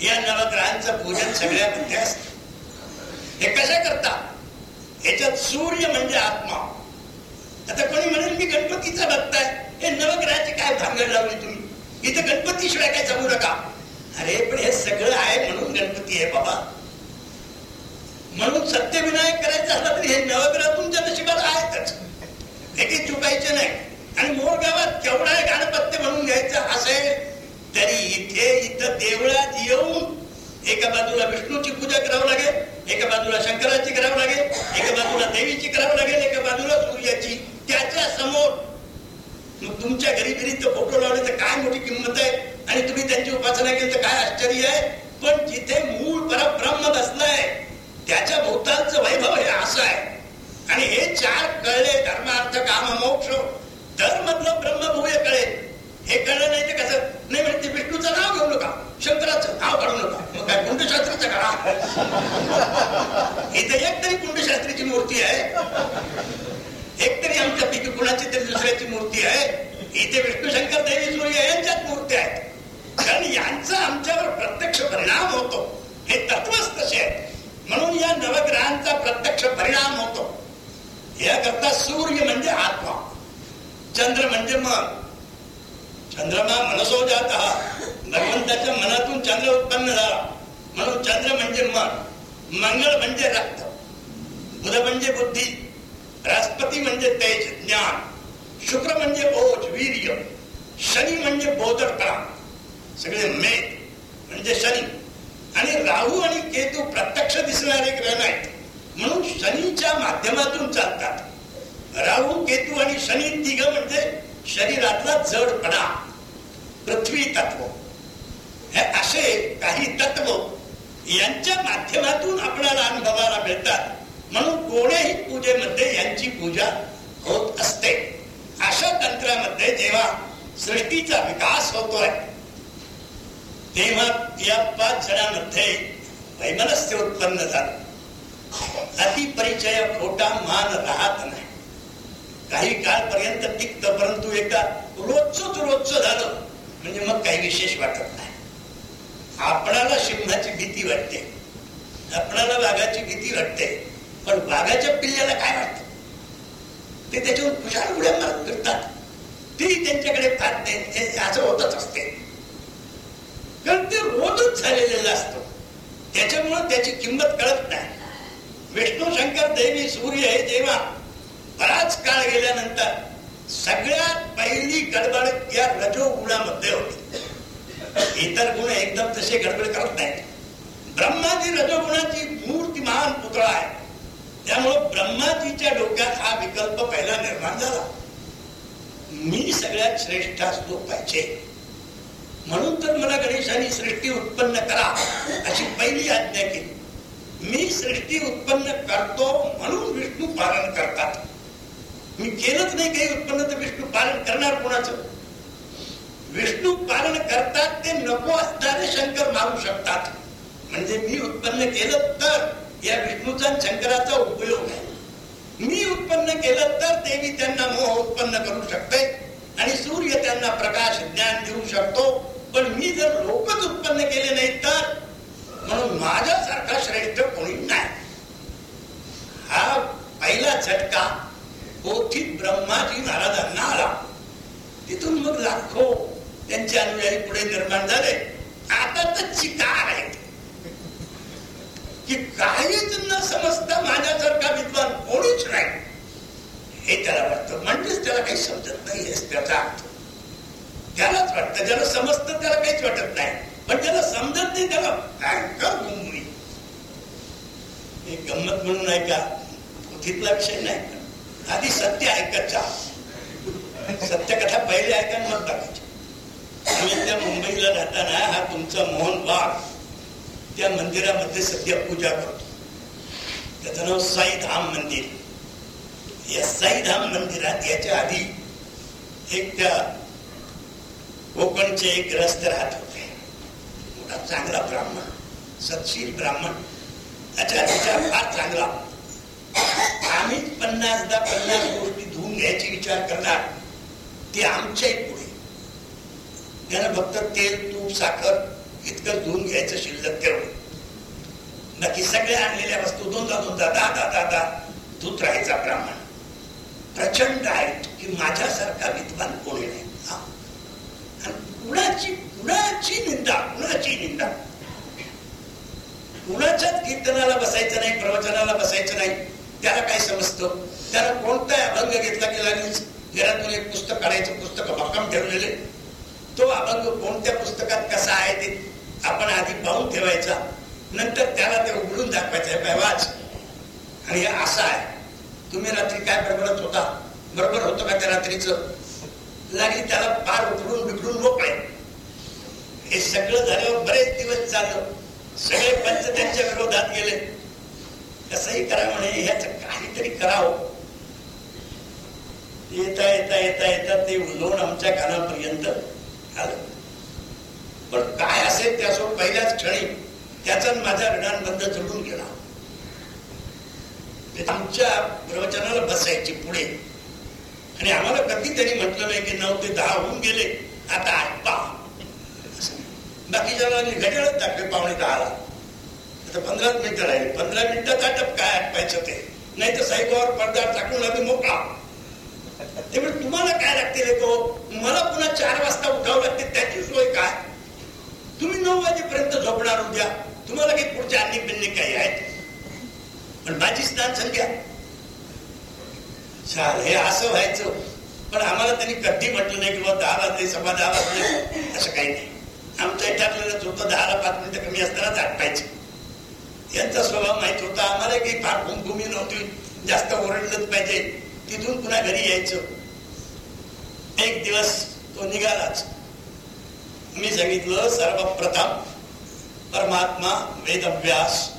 या नवग्रहांचं पूजन सगळ्यामध्ये असत हे कशा करता याच्यात सूर्य म्हणजे आत्मा. आता कोणी म्हणेल मी गणपतीचा भक्त आहे. हे नवग्रहाची काय भांगड लावली तुम्ही? इथं गणपती शिवाय काय जमू नका. अरे पण हे सगळं आहे म्हणून गणपती आहे बाबा. म्हणून सत्यविनायक करायचं झालं तरी हे नवग्रह तुमच्या नशिबात आहेतच. हे काही चुकायचे नाही. आणि मूळ गावात केवढा गणपत्य म्हणून घ्यायचं असेल तरी इथे इथं देवळात येऊन एका बाजूला विष्णूची पूजा करावं लागेल एका बाजूला शंकराची करावं लागेल एका बाजूला देवीची करावं लागेल एका बाजूला सूर्याची. तुमच्या घरी घरी ते फोटो लावले तर काय मोठी किंमत आहे? आणि तुम्ही त्यांची उपासना केली तर काय आश्चर्य आहे? पण जिथे मूळ परब्रह्म बसलाय त्याच्या भोवतालचं वैभव हे असं आहे. आणि हे चार कळले धर्मार्थ काम मोक्ष. धर्म मधलं ब्रह्मभूय कळे हे कळलं नाही ते कसं? नाही म्हणजे विष्णूचं नाव घेऊ नका शंकराचं नाव काढू नका. मग काय कुंडशास्त्रीचं करा? इथे एक तरी कुंडशास्त्रीची मूर्ती आहे. एक तरी आमच्या पैकी कुणाची तरी दुसऱ्याची मूर्ती आहे. इथे विष्णू शंकर देवी सूर्य यांच्यात मूर्ती आहेत. कारण यांचा आमच्यावर प्रत्यक्ष परिणाम होतो. हे तत्वच तसे आहे म्हणून या नवग्रहांचा प्रत्यक्ष परिणाम होतो. याकरता सूर्य म्हणजे आत्मा. चंद्र म्हणजे मन. चंद्रमा मनसो जात. भगवंताच्या मनातून चंद्र उत्पन्न झाला. म्हणून चंद्र म्हणजे मन. मंगळ म्हणजे रक्त. बुध म्हणजे बुद्धी. बृहस्पती म्हणजे तेज ज्ञान. शुक्र म्हणजे ओज वीर्य. शनी म्हणजे बोधटपणा सगळे मेघ म्हणजे शनी. आणि राहू आणि केतू प्रत्यक्ष दिसणारे ग्रह नाहीत. म्हणून शनीच्या माध्यमातून चालतात. राहू केतू आणि शनी तिघ म्हणजे शरीरातला जडपणा पृथ्वी तत्व. हे असे काही तत्व यांच्या माध्यमातून आपल्याला अनुभवाला मिळतात. म्हणून कोणीही पूजेमध्ये यांची पूजा होत असते. तंत्रामध्ये जेव्हा सृष्टीचा विकास होतोय तेव्हा या पाच जणांमध्ये वैमनस्य उत्पन्न झालं. अतिपरिचय खोटा मान राहत नाही. काही काळपर्यंत टिकत परंतु एकदा रोजच रोजच झालं म्हणजे मग काही विशेष वाटत नाही. आपणाला सिंहाची भीती वाटते आपणाला वाघाची भीती वाटते पण वाघाच्या पिल्ल्याला काय वाटत? ते त्याच्यावर खुशाल उड्या मारून फिरतात. ती त्यांच्याकडे पाहत असं होतच असते. कारण ते रोजच झालेलं असतं. त्याच्यामुळं त्याची किंमत कळत नाही. विष्णू शंकर देवी सूर्य हे जेव्हा बराच काळ गेल्यानंतर सगळ्यात पहिली गडबड या रजो गुणामध्ये होती. इतर गुण एकदम तसे गडबड करत नाहीत. ब्रह्माची रजोगुणाची मूर्ती महान पुतळा आहे. त्यामुळं ब्रह्माजीच्या डोक्यात हा विकल्प पहिला निर्माण झाला. मी सगळ्यात श्रेष्ठ असलो पाहिजे. म्हणून तर मला गणेशाने सृष्टी उत्पन्न करा अशी पहिली आज्ञा केली. मी सृष्टी उत्पन्न करतो म्हणून विष्णू पालन करतात. मी केलंच नाही काही उत्पन्न तर विष्णू पालन करणार कोणाचं? विष्णू पालन करतात ते नको असणारे शंकर मारू शकतात. म्हणजे मी उत्पन्न केलं तर या विष्णूचा शंकराचा उपयोग आहे. मी उत्पन्न केलं तर देवी त्यांना मोह उत्पन्न करू शकते आणि सूर्य त्यांना प्रकाश ज्ञान देऊ शकतो. पण मी जर लोकच उत्पन्न केले नाही तर? म्हणून माझ्यासारखा श्रेष्ठ कोणी नाही. हा पहिला झटका पोथीत ब्रह्माजी महाराजांना आला. तिथून मग लाखो त्यांचे अनुयायी पुढे निर्माण झाले. आता तर चिकार आहे. की काहीच न समजता माझ्यासारखा विद्वान कोणीच नाही. हे त्याला वाटतं. म्हणजेच त्याला काही समजत नाही त्याचा अर्थ. त्यालाच वाटतं. ज्याला समजतं त्याला काहीच वाटत नाही. पण ज्याला समजत नाही त्याला भयंकर गुंगुणी एक गंमत म्हणून ऐका पोथीतला विषय नाही. आधी सत्य ऐकत सत्यकथा पहिले ऐका मग टाकायची आम्ही त्या मुंबईला राहताना हा तुमचा मोहन वाघ त्या मंदिरामध्ये सध्या पूजा करतो. त्याचं नाव साईधाम मंदिर. या साईधाम मंदिरात याच्या आधी एक त्या कोकणचे एक ग्रस्त राहत होते. मोठा चांगला ब्राह्मण सत्शील ब्राह्मण. त्याच्या विचार फार चांगला. आम्ही पन्नासदा पन्नास गोष्टी धुवून घ्यायची विचार करणार. ते आमच्याही पुढे. त्यानं फक्त तेल तूप साखर इतकं धुवून घ्यायचं शिल्लक ठेवून. बाकी सगळ्या आणलेल्या वस्तू दोनदा दोनदा दा दा दा दा धुत राहायचा ब्राह्मण प्रचंड आहे की माझ्यासारखा विद्वान कोणी नाही. कुणाची कुणाची निंदा कुणाची निंदा? कुणाच्याच कीर्तनाला बसायचं नाही प्रवचनाला बसायचं नाही. त्याला काय समजतं? त्याला कोणता अभंग घेतला की लागलीच घरातून एक पुस्तक काढायचं पुस्तक भक्कम ठेवलेले तो अभंग कोणत्या पुस्तकात कसा आहे ते आपण आधी पाहून ठेवायचा. नंतर त्याला ते उघडून दाखवायचं. वाच. आणि हे असं आहे. तुम्ही रात्री काय बरोबरच होता? बरोबर होतं का त्या रात्रीच? लागली त्याला पार उघडून बिघडून मोकळे. हे सगळं झाल्यावर बरेच दिवस चाललं. सगळे पंच त्यांच्या विरोधात गेले. कसंही करा म्हणे ह्याच काहीतरी करावं. येता येता येता येता ते लोण आमच्या कानापर्यंत आलं. पण काय असेल त्यासोबत पहिल्याच क्षणी त्याचा माझा ऋणांबंध जोडून गेला आमच्या प्रवचनाला बसायची पुढे. आणि आम्हाला कधीतरी म्हटलं नाही की नऊ ते दहा होऊन गेले आता आठ पहा. बाकीच्या घड्याळच दाखवे पावणे दहाला. आता पंधरा मिनिटं राहिले. पंधरा मिनिटात ताटप काय आटपायचं ते? नाही तर साईबावर पडदा टाकून आम्ही मोकळा. त्यामुळे तुम्हाला काय लागते तो? मला पुन्हा चार वाजता उठावं लागते त्याची सोय काय? तुम्ही नऊ वाजेपर्यंत झोपणार उद्या. तुम्हाला काही पुढच्या अन्य बिन्ने काही आहेत? पण माझी स्नान संख्या चाल हे असं व्हायचं. पण आम्हाला त्यांनी कधी म्हटलं नाही की बाबा दहा वाजले सभा दहा वाजले. असं काही नाही. आमचं ठरलेलंच होतं दहाला पाच मिनिटं कमी असतानाच आटपायचे यांचा स्वभाव माहीत होता. आम्हाला काही फार भूमी नव्हती. जास्त ओरडलंच पाहिजे. तिथून पुन्हा घरी यायचं. एक दिवस तो निघालाच. मी सांगितलं सर्वप्रथम परमात्मा वेदव्यास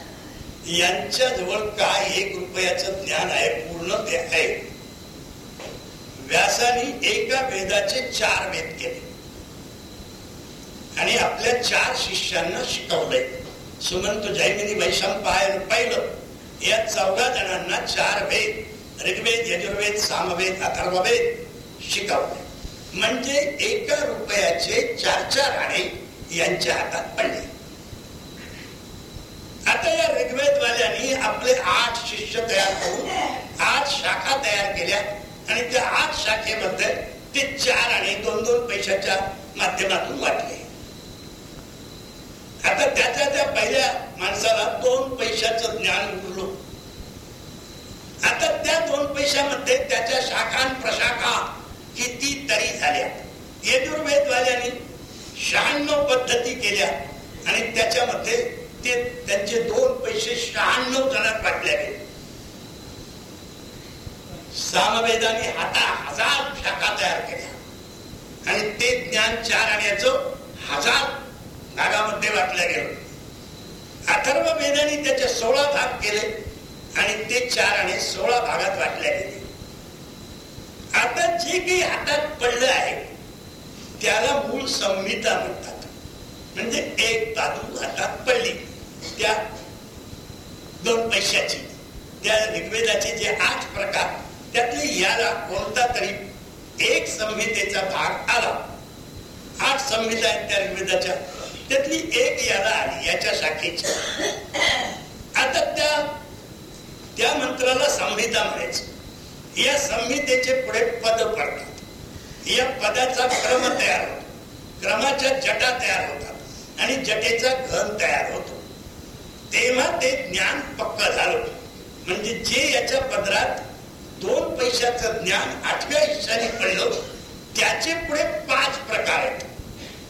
यांच्या जवळ काय एक रुपयाचं ज्ञान आहे पूर्ण ते आहे. व्यासाने एका वेदाचे चार वेद केले. आणि आपल्या चार शिष्यांना शिकवलंय सुमंत जैमिनी पाहायला पाहिलं. या चौदा जणांना चार वेद ऋग्वेद यजुर्वेद सामवेद अथर्ववेद शिकवले. म्हणजे एका रुपयाचे चार चार आणे यांच्या हातात पडले. आता या ऋग्वेदवाल्यांनी आपले आठ शिष्य तयार करून आठ शाखा तयार केल्या आणि त्या आठ शाखेमध्ये ते चार आणि दोन दोन पैशाच्या माध्यमातून वाटले. आता त्याच्या त्या पहिल्या माणसाला दोन पैशाचं ज्ञान उरलो. आता त्या दोन पैशामध्ये त्याच्या शाखान प्रशाखा किती तरी झाल्या. यजुर्वेदवाल्यांनी शहाण्णव पद्धती केल्या आणि त्याच्यामध्ये ते त्यांचे दोन पैसे शहाण्णव जणात वाटले. गेले सामवेदाने हाता हजार शाखा तयार केल्या. आणि ते ज्ञान चार आण्याचं हजार भागामध्ये वाटलं गेलं. अथर्व वेदाने त्याचे सोळा भाग केले आणि ते चार आणि सोळा भागात वाटले गेले. आता जे काही हातात पडलं आहे त्याला मूळ संहिता म्हणतात. म्हणजे एक बाजू हातात पडली त्या दोन पैशाची त्या ऋग्वेदाचे जे आठ प्रकार त्यातले याला कोणता तरी एक संहितेचा भाग आला. आठ संहिता आहेत त्या ऋग्वेदाच्या. त्यातली एक याला आली याच्या शाखेची. आता त्या त्या मंत्राला संहिता म्हणायची. या संहितेचे पुढे पद पडतात. या पदाचा क्रम तयार होतो. क्रमाच्या जटा तयार होतात. आणि जटेचा घन तयार होतो. तेव्हा ते ज्ञान पक्क झालं. म्हणजे जे याच्या पदरात दोन पैशाचं ज्ञान आठव्या हिशाने कळलं त्याचे पुढे पाच प्रकार आहेत.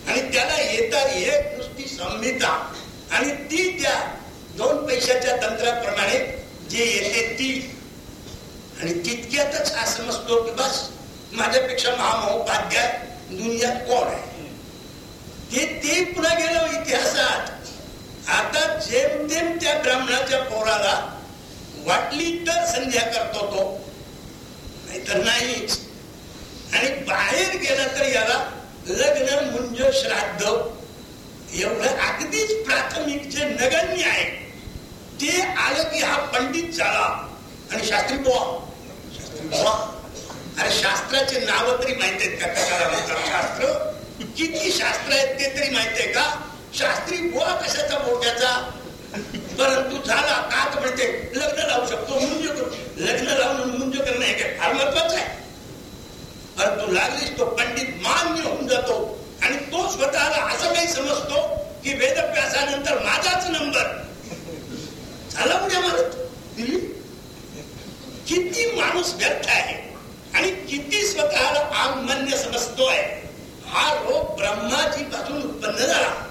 आणि त्याला येता एक नुसती संहिता. आणि ती त्या दोन पैशाच्या तंत्राप्रमाणे जे येते ती आणि तितक्यातच हा समजतो की बस माझ्यापेक्षा महामहोपाध्याय दुनियात कोण आहे? ते ते पुन्हा गेलो इतिहासात. आता जेमतेम त्या ब्राह्मणाच्या पोराला वाटली तर संध्या करतो तो. नाहीतर नाहीच. आणि बाहेर गेला तर याला लग्न मुंज श्राद्ध एवढं अगदीच प्राथमिक जे नगण्य आहे ते आलं की हा पंडित झाला. आणि शास्त्री शास्त्री बोवा हो. अरे शास्त्राचे नाव तरी माहीत आहेत का कशाला शास्त्र? किती शास्त्र आहेत ते तरी माहीत आहे का? शास्त्री बुवा कशाचा मोठ्याचा? परंतु झाला का म्हणते लग्न लावू शकतो मुंज करू. लग्न लावून मुंज करणं हे काय फार महत्वाचं आहे. परंतु लागलीच तो पंडित मान्य होऊन जातो आणि तो स्वतःला असं काही समजतो की वेदव्यासानंतर माझाच नंबर. झाला म्हणजे मला किती माणूस व्यर्थ आहे आणि किती स्वतःला आममान्य समजतोय हा रोग ब्रह्माची पासून उत्पन्न झाला.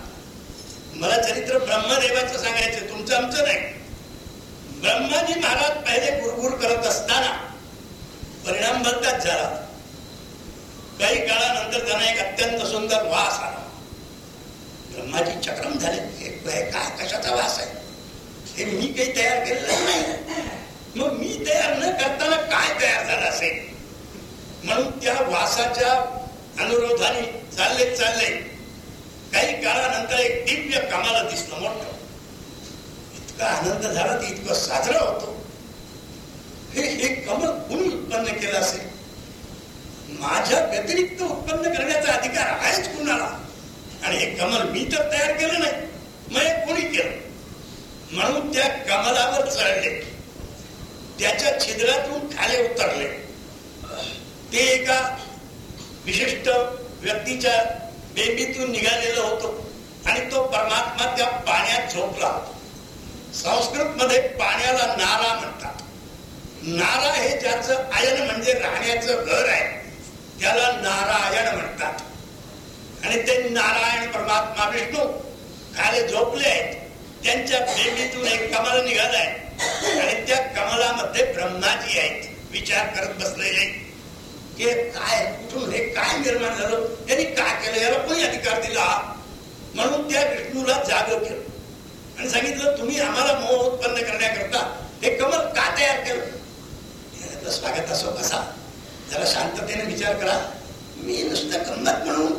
मला चरित्र ब्रह्मदेवाचं सांगायचं तुमचं आमचं नाही. ब्रह्माजी महाराज पहिले गुरगुर करत असताना परिणाम भलताच झाला. काही काळानंतर त्यांना एक अत्यंत सुंदर वास आला. ब्रह्माजी चक्रम झाले काय कशाचा वास आहे? हे मी काही तयार केलेलं नाही. मग मी तयार न करताना काय तयार झालं असेल? म्हणून त्या वासाच्या अनुरोधाने चालले चालले काही काळानंतर एक दिव्य कामाला दिसलं मोठं. इतका आनंद झाला ते इतकं साजरा होतो. हे हे कमल कुणी उत्पन्न केलं असेल? माझ्या व्यतिरिक्त उत्पन्न करण्याचा अधिकार आहेच कुणाला? आणि हे कमल मी तर तयार केलं नाही मग कोणी केलं? म्हणून त्या कमलावर चढले. त्याच्या छिद्रातून खाली उतरले. ते एका विशिष्ट व्यक्तीच्या बेबीतून निघालेलं होतो आणि तो परमात्मा त्या पाण्यात झोपला. संस्कृत मध्ये पाण्याला नारा म्हणतात. नारा हे ज्याचं आयन म्हणजे राहण्याचं घर आहे. त्याला नारायण म्हणतात. आणि ते नारायण परमात्मा विष्णू खाली झोपले आहेत. त्यांच्या बेबीतून एक कमल निघालाय. आणि त्या कमलामध्ये ब्रह्माजी आहेत विचार करत बसलेले की काय कुठून हे काय निर्माण झालं? यांनी काय केलं? याला कोणी अधिकार दिला? म्हणून त्या विष्णूला जाग केलं. आणि सांगितलं तुम्ही आम्हाला मोह उत्पन्न करण्याकरता हे कमल का तयार केलं? स्वागत असो कसा जरा शांततेने विचार करा. मी नुसतं गंमत म्हणून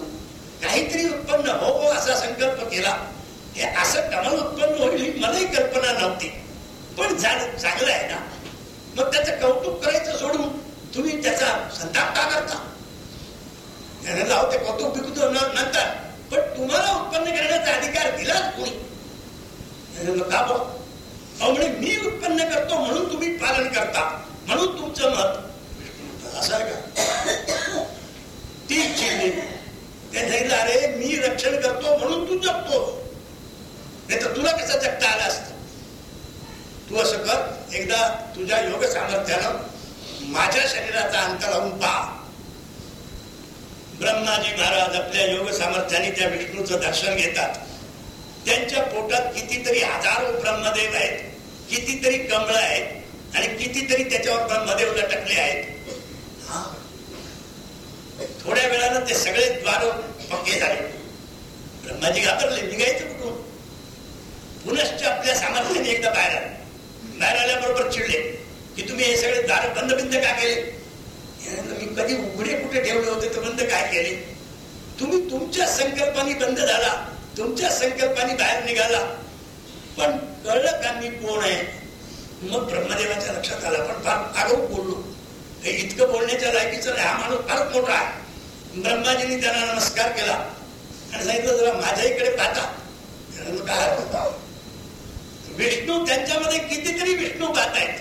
काहीतरी उत्पन्न हो हो असा संकल्प केला. हे असं कमल उत्पन्न होईल ही मलाही कल्पना नव्हती. पण झाड चांगलं आहे ना? मग त्याचं कौतुक करायचं सोडून तुम्ही त्याचा संताप का करता? त्याने लाव ते कौतुक बिकुत नंतर. पण तुम्हाला उत्पन्न करण्याचा अधिकार दिलाच कोणी? का बघ म्हणे मी उत्पन्न करतो म्हणून तुम्ही पालन करता. म्हणून तुमचं मत असं आहे का? ती चिन्हे ते सांगितलं अरे मी रक्षण करतो म्हणून तू जगतो नाही तर तुला कसं जगता आलं असतं? तू असं कर एकदा तुझ्या योग सामर्थ्यानं माझ्या शरीराचा अंत लावून पहा. ब्रह्माजी महाराज आपल्या योग सामर्थ्याने त्या विष्णूचं दर्शन घेतात. त्यांच्या पोटात कितीतरी हजारो ब्रह्मदेव आहेत कितीतरी कमळ आहेत आणि कितीतरी त्याच्यावर ब्रह्मदेव लटकले आहेत. थोड्या वेळानं ते सगळे द्वार पक्के झाले. ब्रह्माजी घाबरले निघायचं कुठून? पुनश्च आपल्या सामर्थ्याने एकदा बाहेर आले. बाहेर आल्याबरोबर चिडले. की तुम्ही हे सगळे दार बंद बिंद का केले? मी कधी उघडे कुठे ठेवले होते तर बंद काय केले? तुम्ही तुमच्या संकल्पाने बंद झाला. तुमच्या संकल्पाने बाहेर निघाला. पण कळलं का मी कोण आहे? मग ब्रह्मदेवाच्या लक्षात आला. पण फार आगाऊ बोललो. हे इतकं बोलण्याच्या लायकीचं नाही. हा माणूस फारच मोठा आहे. ब्रह्माजींनी त्यांना नमस्कार केला. आणि सांगितलं जरा माझ्या इकडे पाहता काय होता विष्णू त्यांच्यामध्ये कितीतरी विष्णू गात आहेत.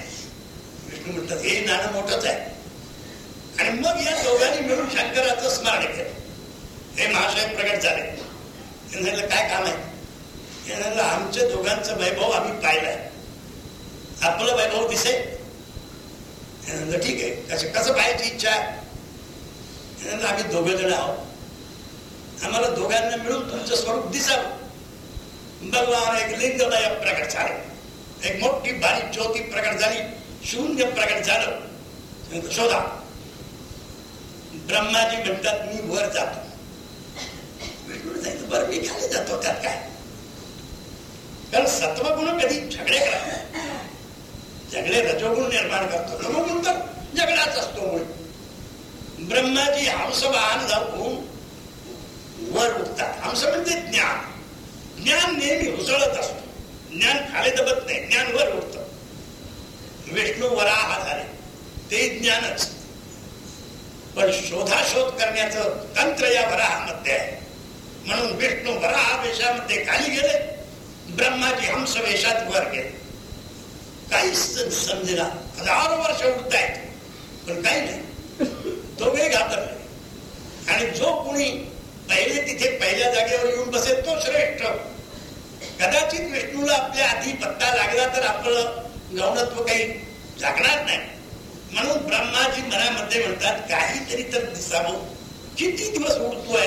विष्णू म्हणतात हे नाणं मोठंच आहे. आणि मग या दोघांनी मिळून शंकराचं स्मरण केलं. हे महाशय प्रगट झाले. त्यांना काय काम आहे? त्यांना आमच्या दोघांचं वैभव आम्ही पाहिलाय. आपलं वैभव दिसेल ठीक आहे. कसं कसं पाहायची इच्छा आहे? आम्ही दोघ जण आहोत. आम्हाला दोघांना मिळून तुमचं स्वरूप दिसावं. भगवान एक लिंगमय प्रकट झाले. एक मोठी भारी ज्योती प्रकट झाली. शून्य प्रकट झालं. शोधा. ब्रह्माजी म्हणतात मी वर जातो. विष्णू जायचं. बरं मी खाली जातो. त्यात काय? कारण सत्वगुण कधी झगडे करत झगडे रजोगुण निर्माण करतो. रजोगुण तर झगडाच असतो म्हणून. ब्रह्माजी हंसवाहन जाऊन वर उठतात. हंस म्हणजे ज्ञान. ज्ञान नेहमी उसळत असतो. ज्ञान खाली दबत नाही ज्ञान वर उठत विष्णू हा झाले ते ज्ञानच. पण शोधाशोध करण्याचं तंत्र या वराहामध्ये आहे. म्हणून विष्णू वराहा वेशामध्ये खाली गेले ब्रह्माजी हंस वेशात वर गेले. काहीच समजेला हजारो वर्ष उठतायत पण काही नाही. तो वेग हातरला आणि जो कुणी पहिले तिथे पहिल्या जागेवर येऊन बसेल तो श्रेष्ठ. कदाचित विष्णूला आपल्या आधी पत्ता लागला तर आपलं गौणत्व काही लागणार नाही. म्हणून ब्रह्माजी मनामध्ये म्हणतात काहीतरी तर दिसावं. किती दिवस उडतोय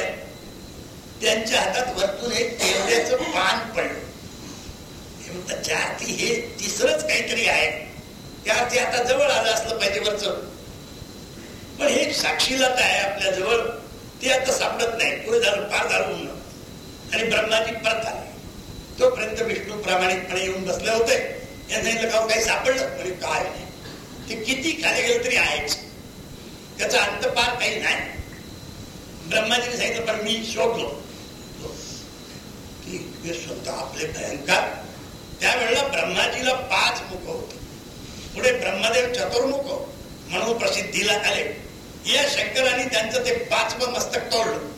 त्यांच्या हातात वरतून एक केवड्याचं पान पडलं. हे म्हणतात हे तिसरंच काहीतरी आहे. त्या अर्थी आता जवळ आलं असलं पाहिजे वरच. पण हे साक्षीला आहे आपल्या जवळ. ते आता सापडत नाही. पुढे झालं पार झालं आणि ब्रह्माजी परत आले. तोपर्यंत विष्णू प्रामाणिकपणे येऊन बसले होते या सांगितलं हो काही सापडलं म्हणजे काय नाही ते किती खाली गेलं तरी आहेच. त्याचा अंत पार काही नाही. ब्रह्माजीने सांगितलं पण मी शोधलो. की आपले भयंकर. त्यावेळेला ब्रह्माजीला पाच मुख होते. पुढे ब्रह्मदेव चतुर्मुख म्हणून प्रसिद्धीला आले. या शंकरांनी त्यांचं ते पाचवं मस्तक तोडलं.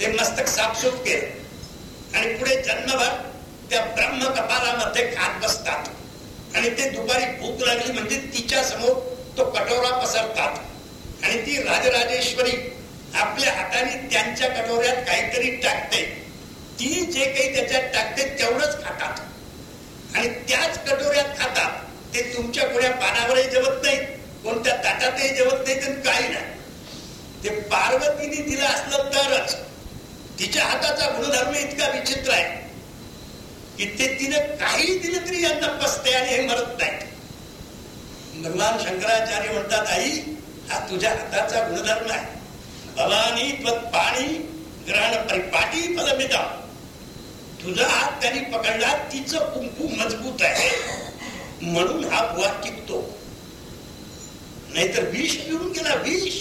ते मस्तक साफसूफ केलं. आणि पुढे जन्मभर त्या ब्रह्म कपालामध्ये खात बसतात. आणि ते दुपारी भूक लागली म्हणजे तिच्या समोर तो कटोरा पसरतात. आणि ती राजराजेश्वरी आपल्या हाताने त्यांच्या कटोऱ्यात काहीतरी टाकते. ती जे काही त्याच्यात टाकते तेवढंच खातात. आणि त्याच कटोऱ्यात खातात. ते तुमच्या कोण्या पानावरही जेवत नाही कोणत्या ताटातही जेवत नाही तर काही नाही. ते पार्वतीने दिलं असलं तरच तिच्या हाताचा गुणधर्म इतका विचित्र आहे की ते तिने काही दिलं तरी यांना पसते आणि हे मरत नाही भगवान शंकराचार्य म्हणतात आई हा तुझ्या हाताचा गुणधर्म आहे. भवानी पाणी ग्रहण परिपाटी फलमिता तुझा हात त्यांनी पकडला तिचं कुंकू मजबूत आहे. म्हणून हा बुवा टिकतो नाहीतर विष मिळून गेला विष.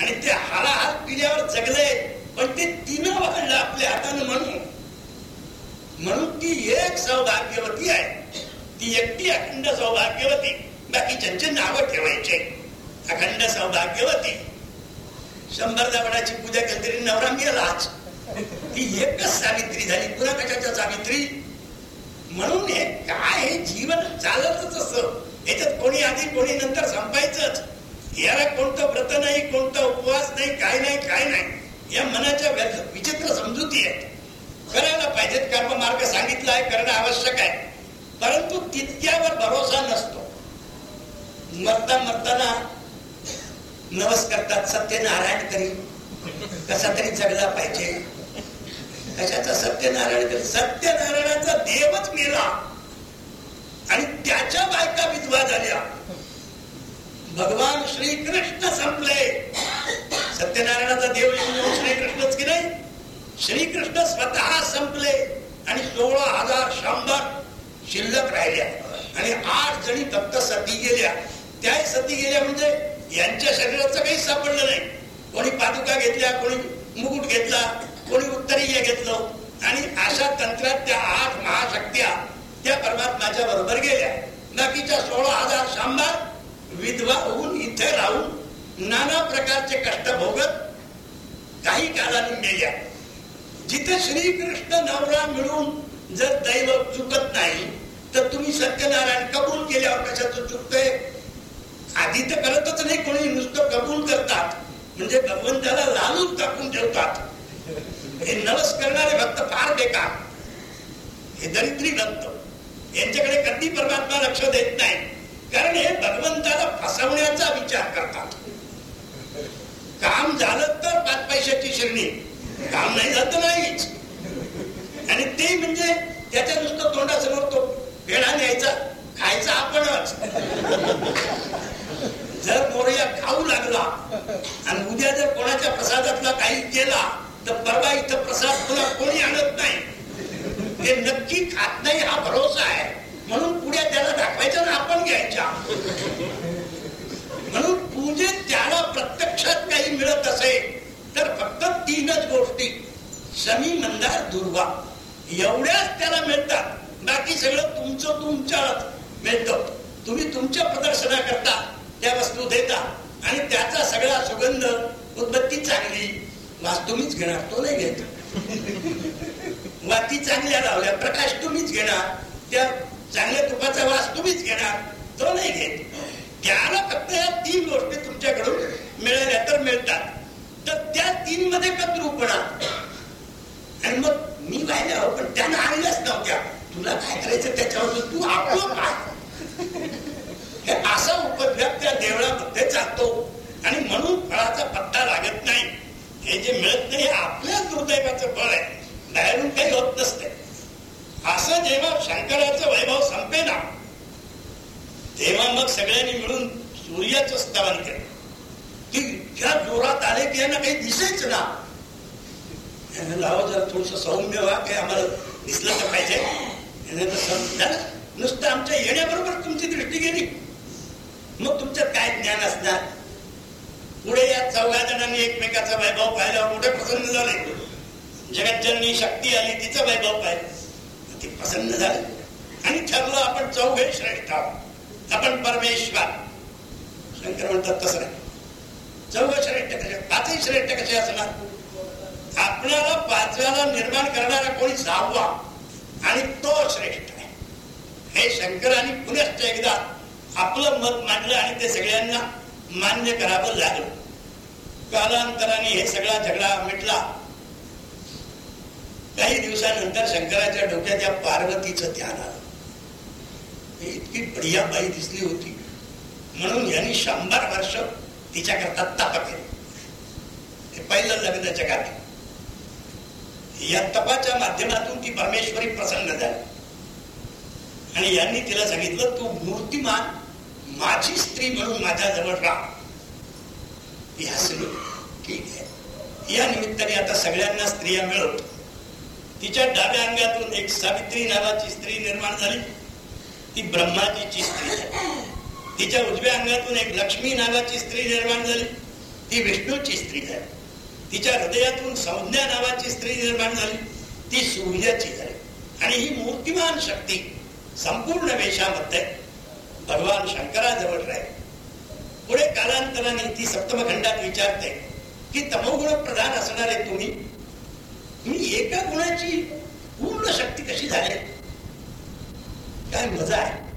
आणि ते हाला हात पिल्यावर जगले. पण ते तिनं वाढलं आपल्या हातानं म्हणून म्हणून ती एक सौभाग्यवती आहे. ती एकटी अखंड सौभाग्यवती. बाकीच्यांचे नावं ठेवायचे अखंड सौभाग्यवती. शंभर दाबडाची पूजा केली तरी नवरा गेलाच ती एकच सावित्री झाली. पुन्हा कशाच्या सावित्री? म्हणून हे काय हे जीवन चालतच असं. याच्यात कोणी आधी कोणी नंतर संपायचंच. याला कोणतं व्रत नाही कोणता उपवास नाही काय नाही काय नाही. या मनाच्या विचित्र समजुती आहेत. करायला पाहिजेत कर्म मार्ग सांगितला आहे करणं आवश्यक आहे. परंतु तितक्यावर भरोसा नसतो. मरता मरताना नवस करतात सत्यनारायण करी कसा तरी जगला पाहिजे. कशाचा सत्यनारायण करी सत्यनारायणाचा देवच मेला. आणि त्याच्या बायका विधवा झाल्या. भगवान श्रीकृष्ण संपले. सत्यनारायणाचा देव येऊन श्रीकृष्णच की नाही? श्रीकृष्ण स्वतः संपले आणि सोळा हजार शंभर शिल्लक राहिल्या. आणि आठ जणी फक्त सती गेल्या. त्या सती गेल्या म्हणजे यांच्या शरीराचं काही सापडलं नाही. कोणी पादुका घेतल्या कोणी मुकुट घेतला कोणी उत्तरीय घेतलं. आणि अशा तंत्रात त्या आठ महाशक्त्या त्या परमात्माच्या बरोबर गेल्या. बाकीच्या सोळा हजार शंभर विधवा होऊन इथे राहून नाना प्रकारचे कष्ट भोगत काही कालाने गेल्या जिथे श्रीकृष्ण नवरा मिळून जर दैव चुकत नाही तर तुम्ही सत्यनारायण कबूल केल्यावर कशाच चुकतंय. आधी तर करतच नाही कोणी नुसतं कबूल करतात. म्हणजे भगवंताला लालून टाकून ठेवतात. हे नवस करणारे भक्त फार बेकार. हे दरिद्री भक्त यांच्याकडे कधी परमात्मा लक्ष देत नाही कारण हे भगवंताला फसवण्याचा विचार करतात. काम झालं तर पाच पैशाची शिरणी. काम नाही झालं नाहीच. आणि ते म्हणजे त्याच्या नुसतं तोंडासमोर तो पेढा न्यायचा खायचा आपणच. जर मोरया खाऊ लागला आणि उद्या जर कोणाच्या प्रसादातला काही केला तर परवा इथं प्रसाद पुन्हा कोणी आणत नाही. ते नक्की खात नाही हा भरोसा आहे. म्हणून पुढे त्याला दाखवायच्या ना आपण घ्यायच्या. म्हणून पूजेत त्याला प्रत्यक्षात काही मिळत असेल तर फक्त तीनच गोष्टी. शमी मंदार दुर्वा. एवढ्याच त्याला मिळतात. बाकी सगळं तुमचं तुमच्या मिळतं. तुम्ही तुमच्या प्रदर्शना करता त्या वस्तू देता. आणि त्याचा सगळा सुगंध उत्पत्ती चांगली. वास तुम्हीच घेणार तो नाही घेत. वाती चांगल्या लावल्या प्रकाश तुम्हीच घेणार. त्या चांगल्या तुपाचा वास तुम्हीच घेणार. तो नाही घेत. त्याला फक्त या तीन गोष्टी तुमच्याकडून मिळाल्या तर मिळतात. तर त्या तीन मध्ये कत्रूपणा आणि मग मी पाहिजे हो पण त्यानं आणल्याच नव्हत्या. तुला काय करायचं त्याच्यावर? तू आपलं काय हे असा उपद्व्याप त्या देवळामध्ये चालतो आणि म्हणून फळाचा पत्ता लागत नाही. हे जे मिळत नाही हे आपल्याच दुर्दैवाचं फळ आहे. बाहेरून काही होत नसते असं जेव्हा शंकराचं वैभव संपेना तेव्हा मग सगळ्यांनी मिळून सूर्याचं स्तवन केलं. की ज्या जोरात आले की यांना काही दिसेच ना. लावा जरा थोडस सौम्य व्हा काही आम्हाला दिसलं तर पाहिजे. याने तर नुसतं आमच्या येण्याबरोबर तुमची दृष्टी गेली. मग तुमच्यात काय ज्ञान असणार? पुढे या चौघ्या जणांनी एकमेकाचा वैभव पाहिल्यावर मोठे प्रसन्न झाले. जगज्जननी शक्ती आली तिचं वैभव पाहिलं. ते प्रसन्न झाली. आणि ठरलं आपण चौघे श्रेष्ठ आहोत. आपण परमेश्वर. शंकर म्हणतात तसं नाही. चौघ श्रेष्ठ कसे? पाचही श्रेष्ठ कसे असणार? आपल्याला पाचव्याला निर्माण करणारा कोणी सहावा? आणि तो श्रेष्ठ आहे. हे शंकरांनी पुनश्च एकदा आपलं मत मांडलं आणि ते सगळ्यांना मान्य करावं लागलं. कालांतराने हे सगळा झगडा मिटला. काही दिवसानंतर शंकराच्या डोक्यात या पार्वतीचं ध्यान आलं. इतकी बढिया बाई दिसली होती. म्हणून यांनी शंभर वर्ष तिच्याकरता तप केले. हे पहिलं लग्न जगात या तपाच्या माध्यमातून ती परमेश्वरी प्रसन्न झाली. आणि यांनी तिला सांगितलं तू मूर्तिमान माझी स्त्री म्हणून माझ्याजवळ राहा. ठीक आहे. या निमित्ताने आता सगळ्यांना स्त्रिया मिळत तिच्या डाव्या अंगातून एक सावित्री नावाची स्त्री निर्माण झाली. ती ब्रह्माजीची स्त्री झाली. तिच्या उजव्या अंगातून एक लक्ष्मी नावाची स्त्री निर्माण झाली. ती विष्णूची स्त्री झाली. तिच्या हृदयातून संज्ञा नावाची स्त्री निर्माण झाली. ती सूर्याची झाली. आणि ही मूर्तिमान शक्ती संपूर्ण वेशामध्ये भगवान शंकराजवळ राहील. पुढे कालांतराने ती सप्तमखंडात विचारते की तमोगुण प्रधान असणारे तुम्ही मी एका गुणाची पूर्ण शक्ती कशी झाली? काय मजा आहे?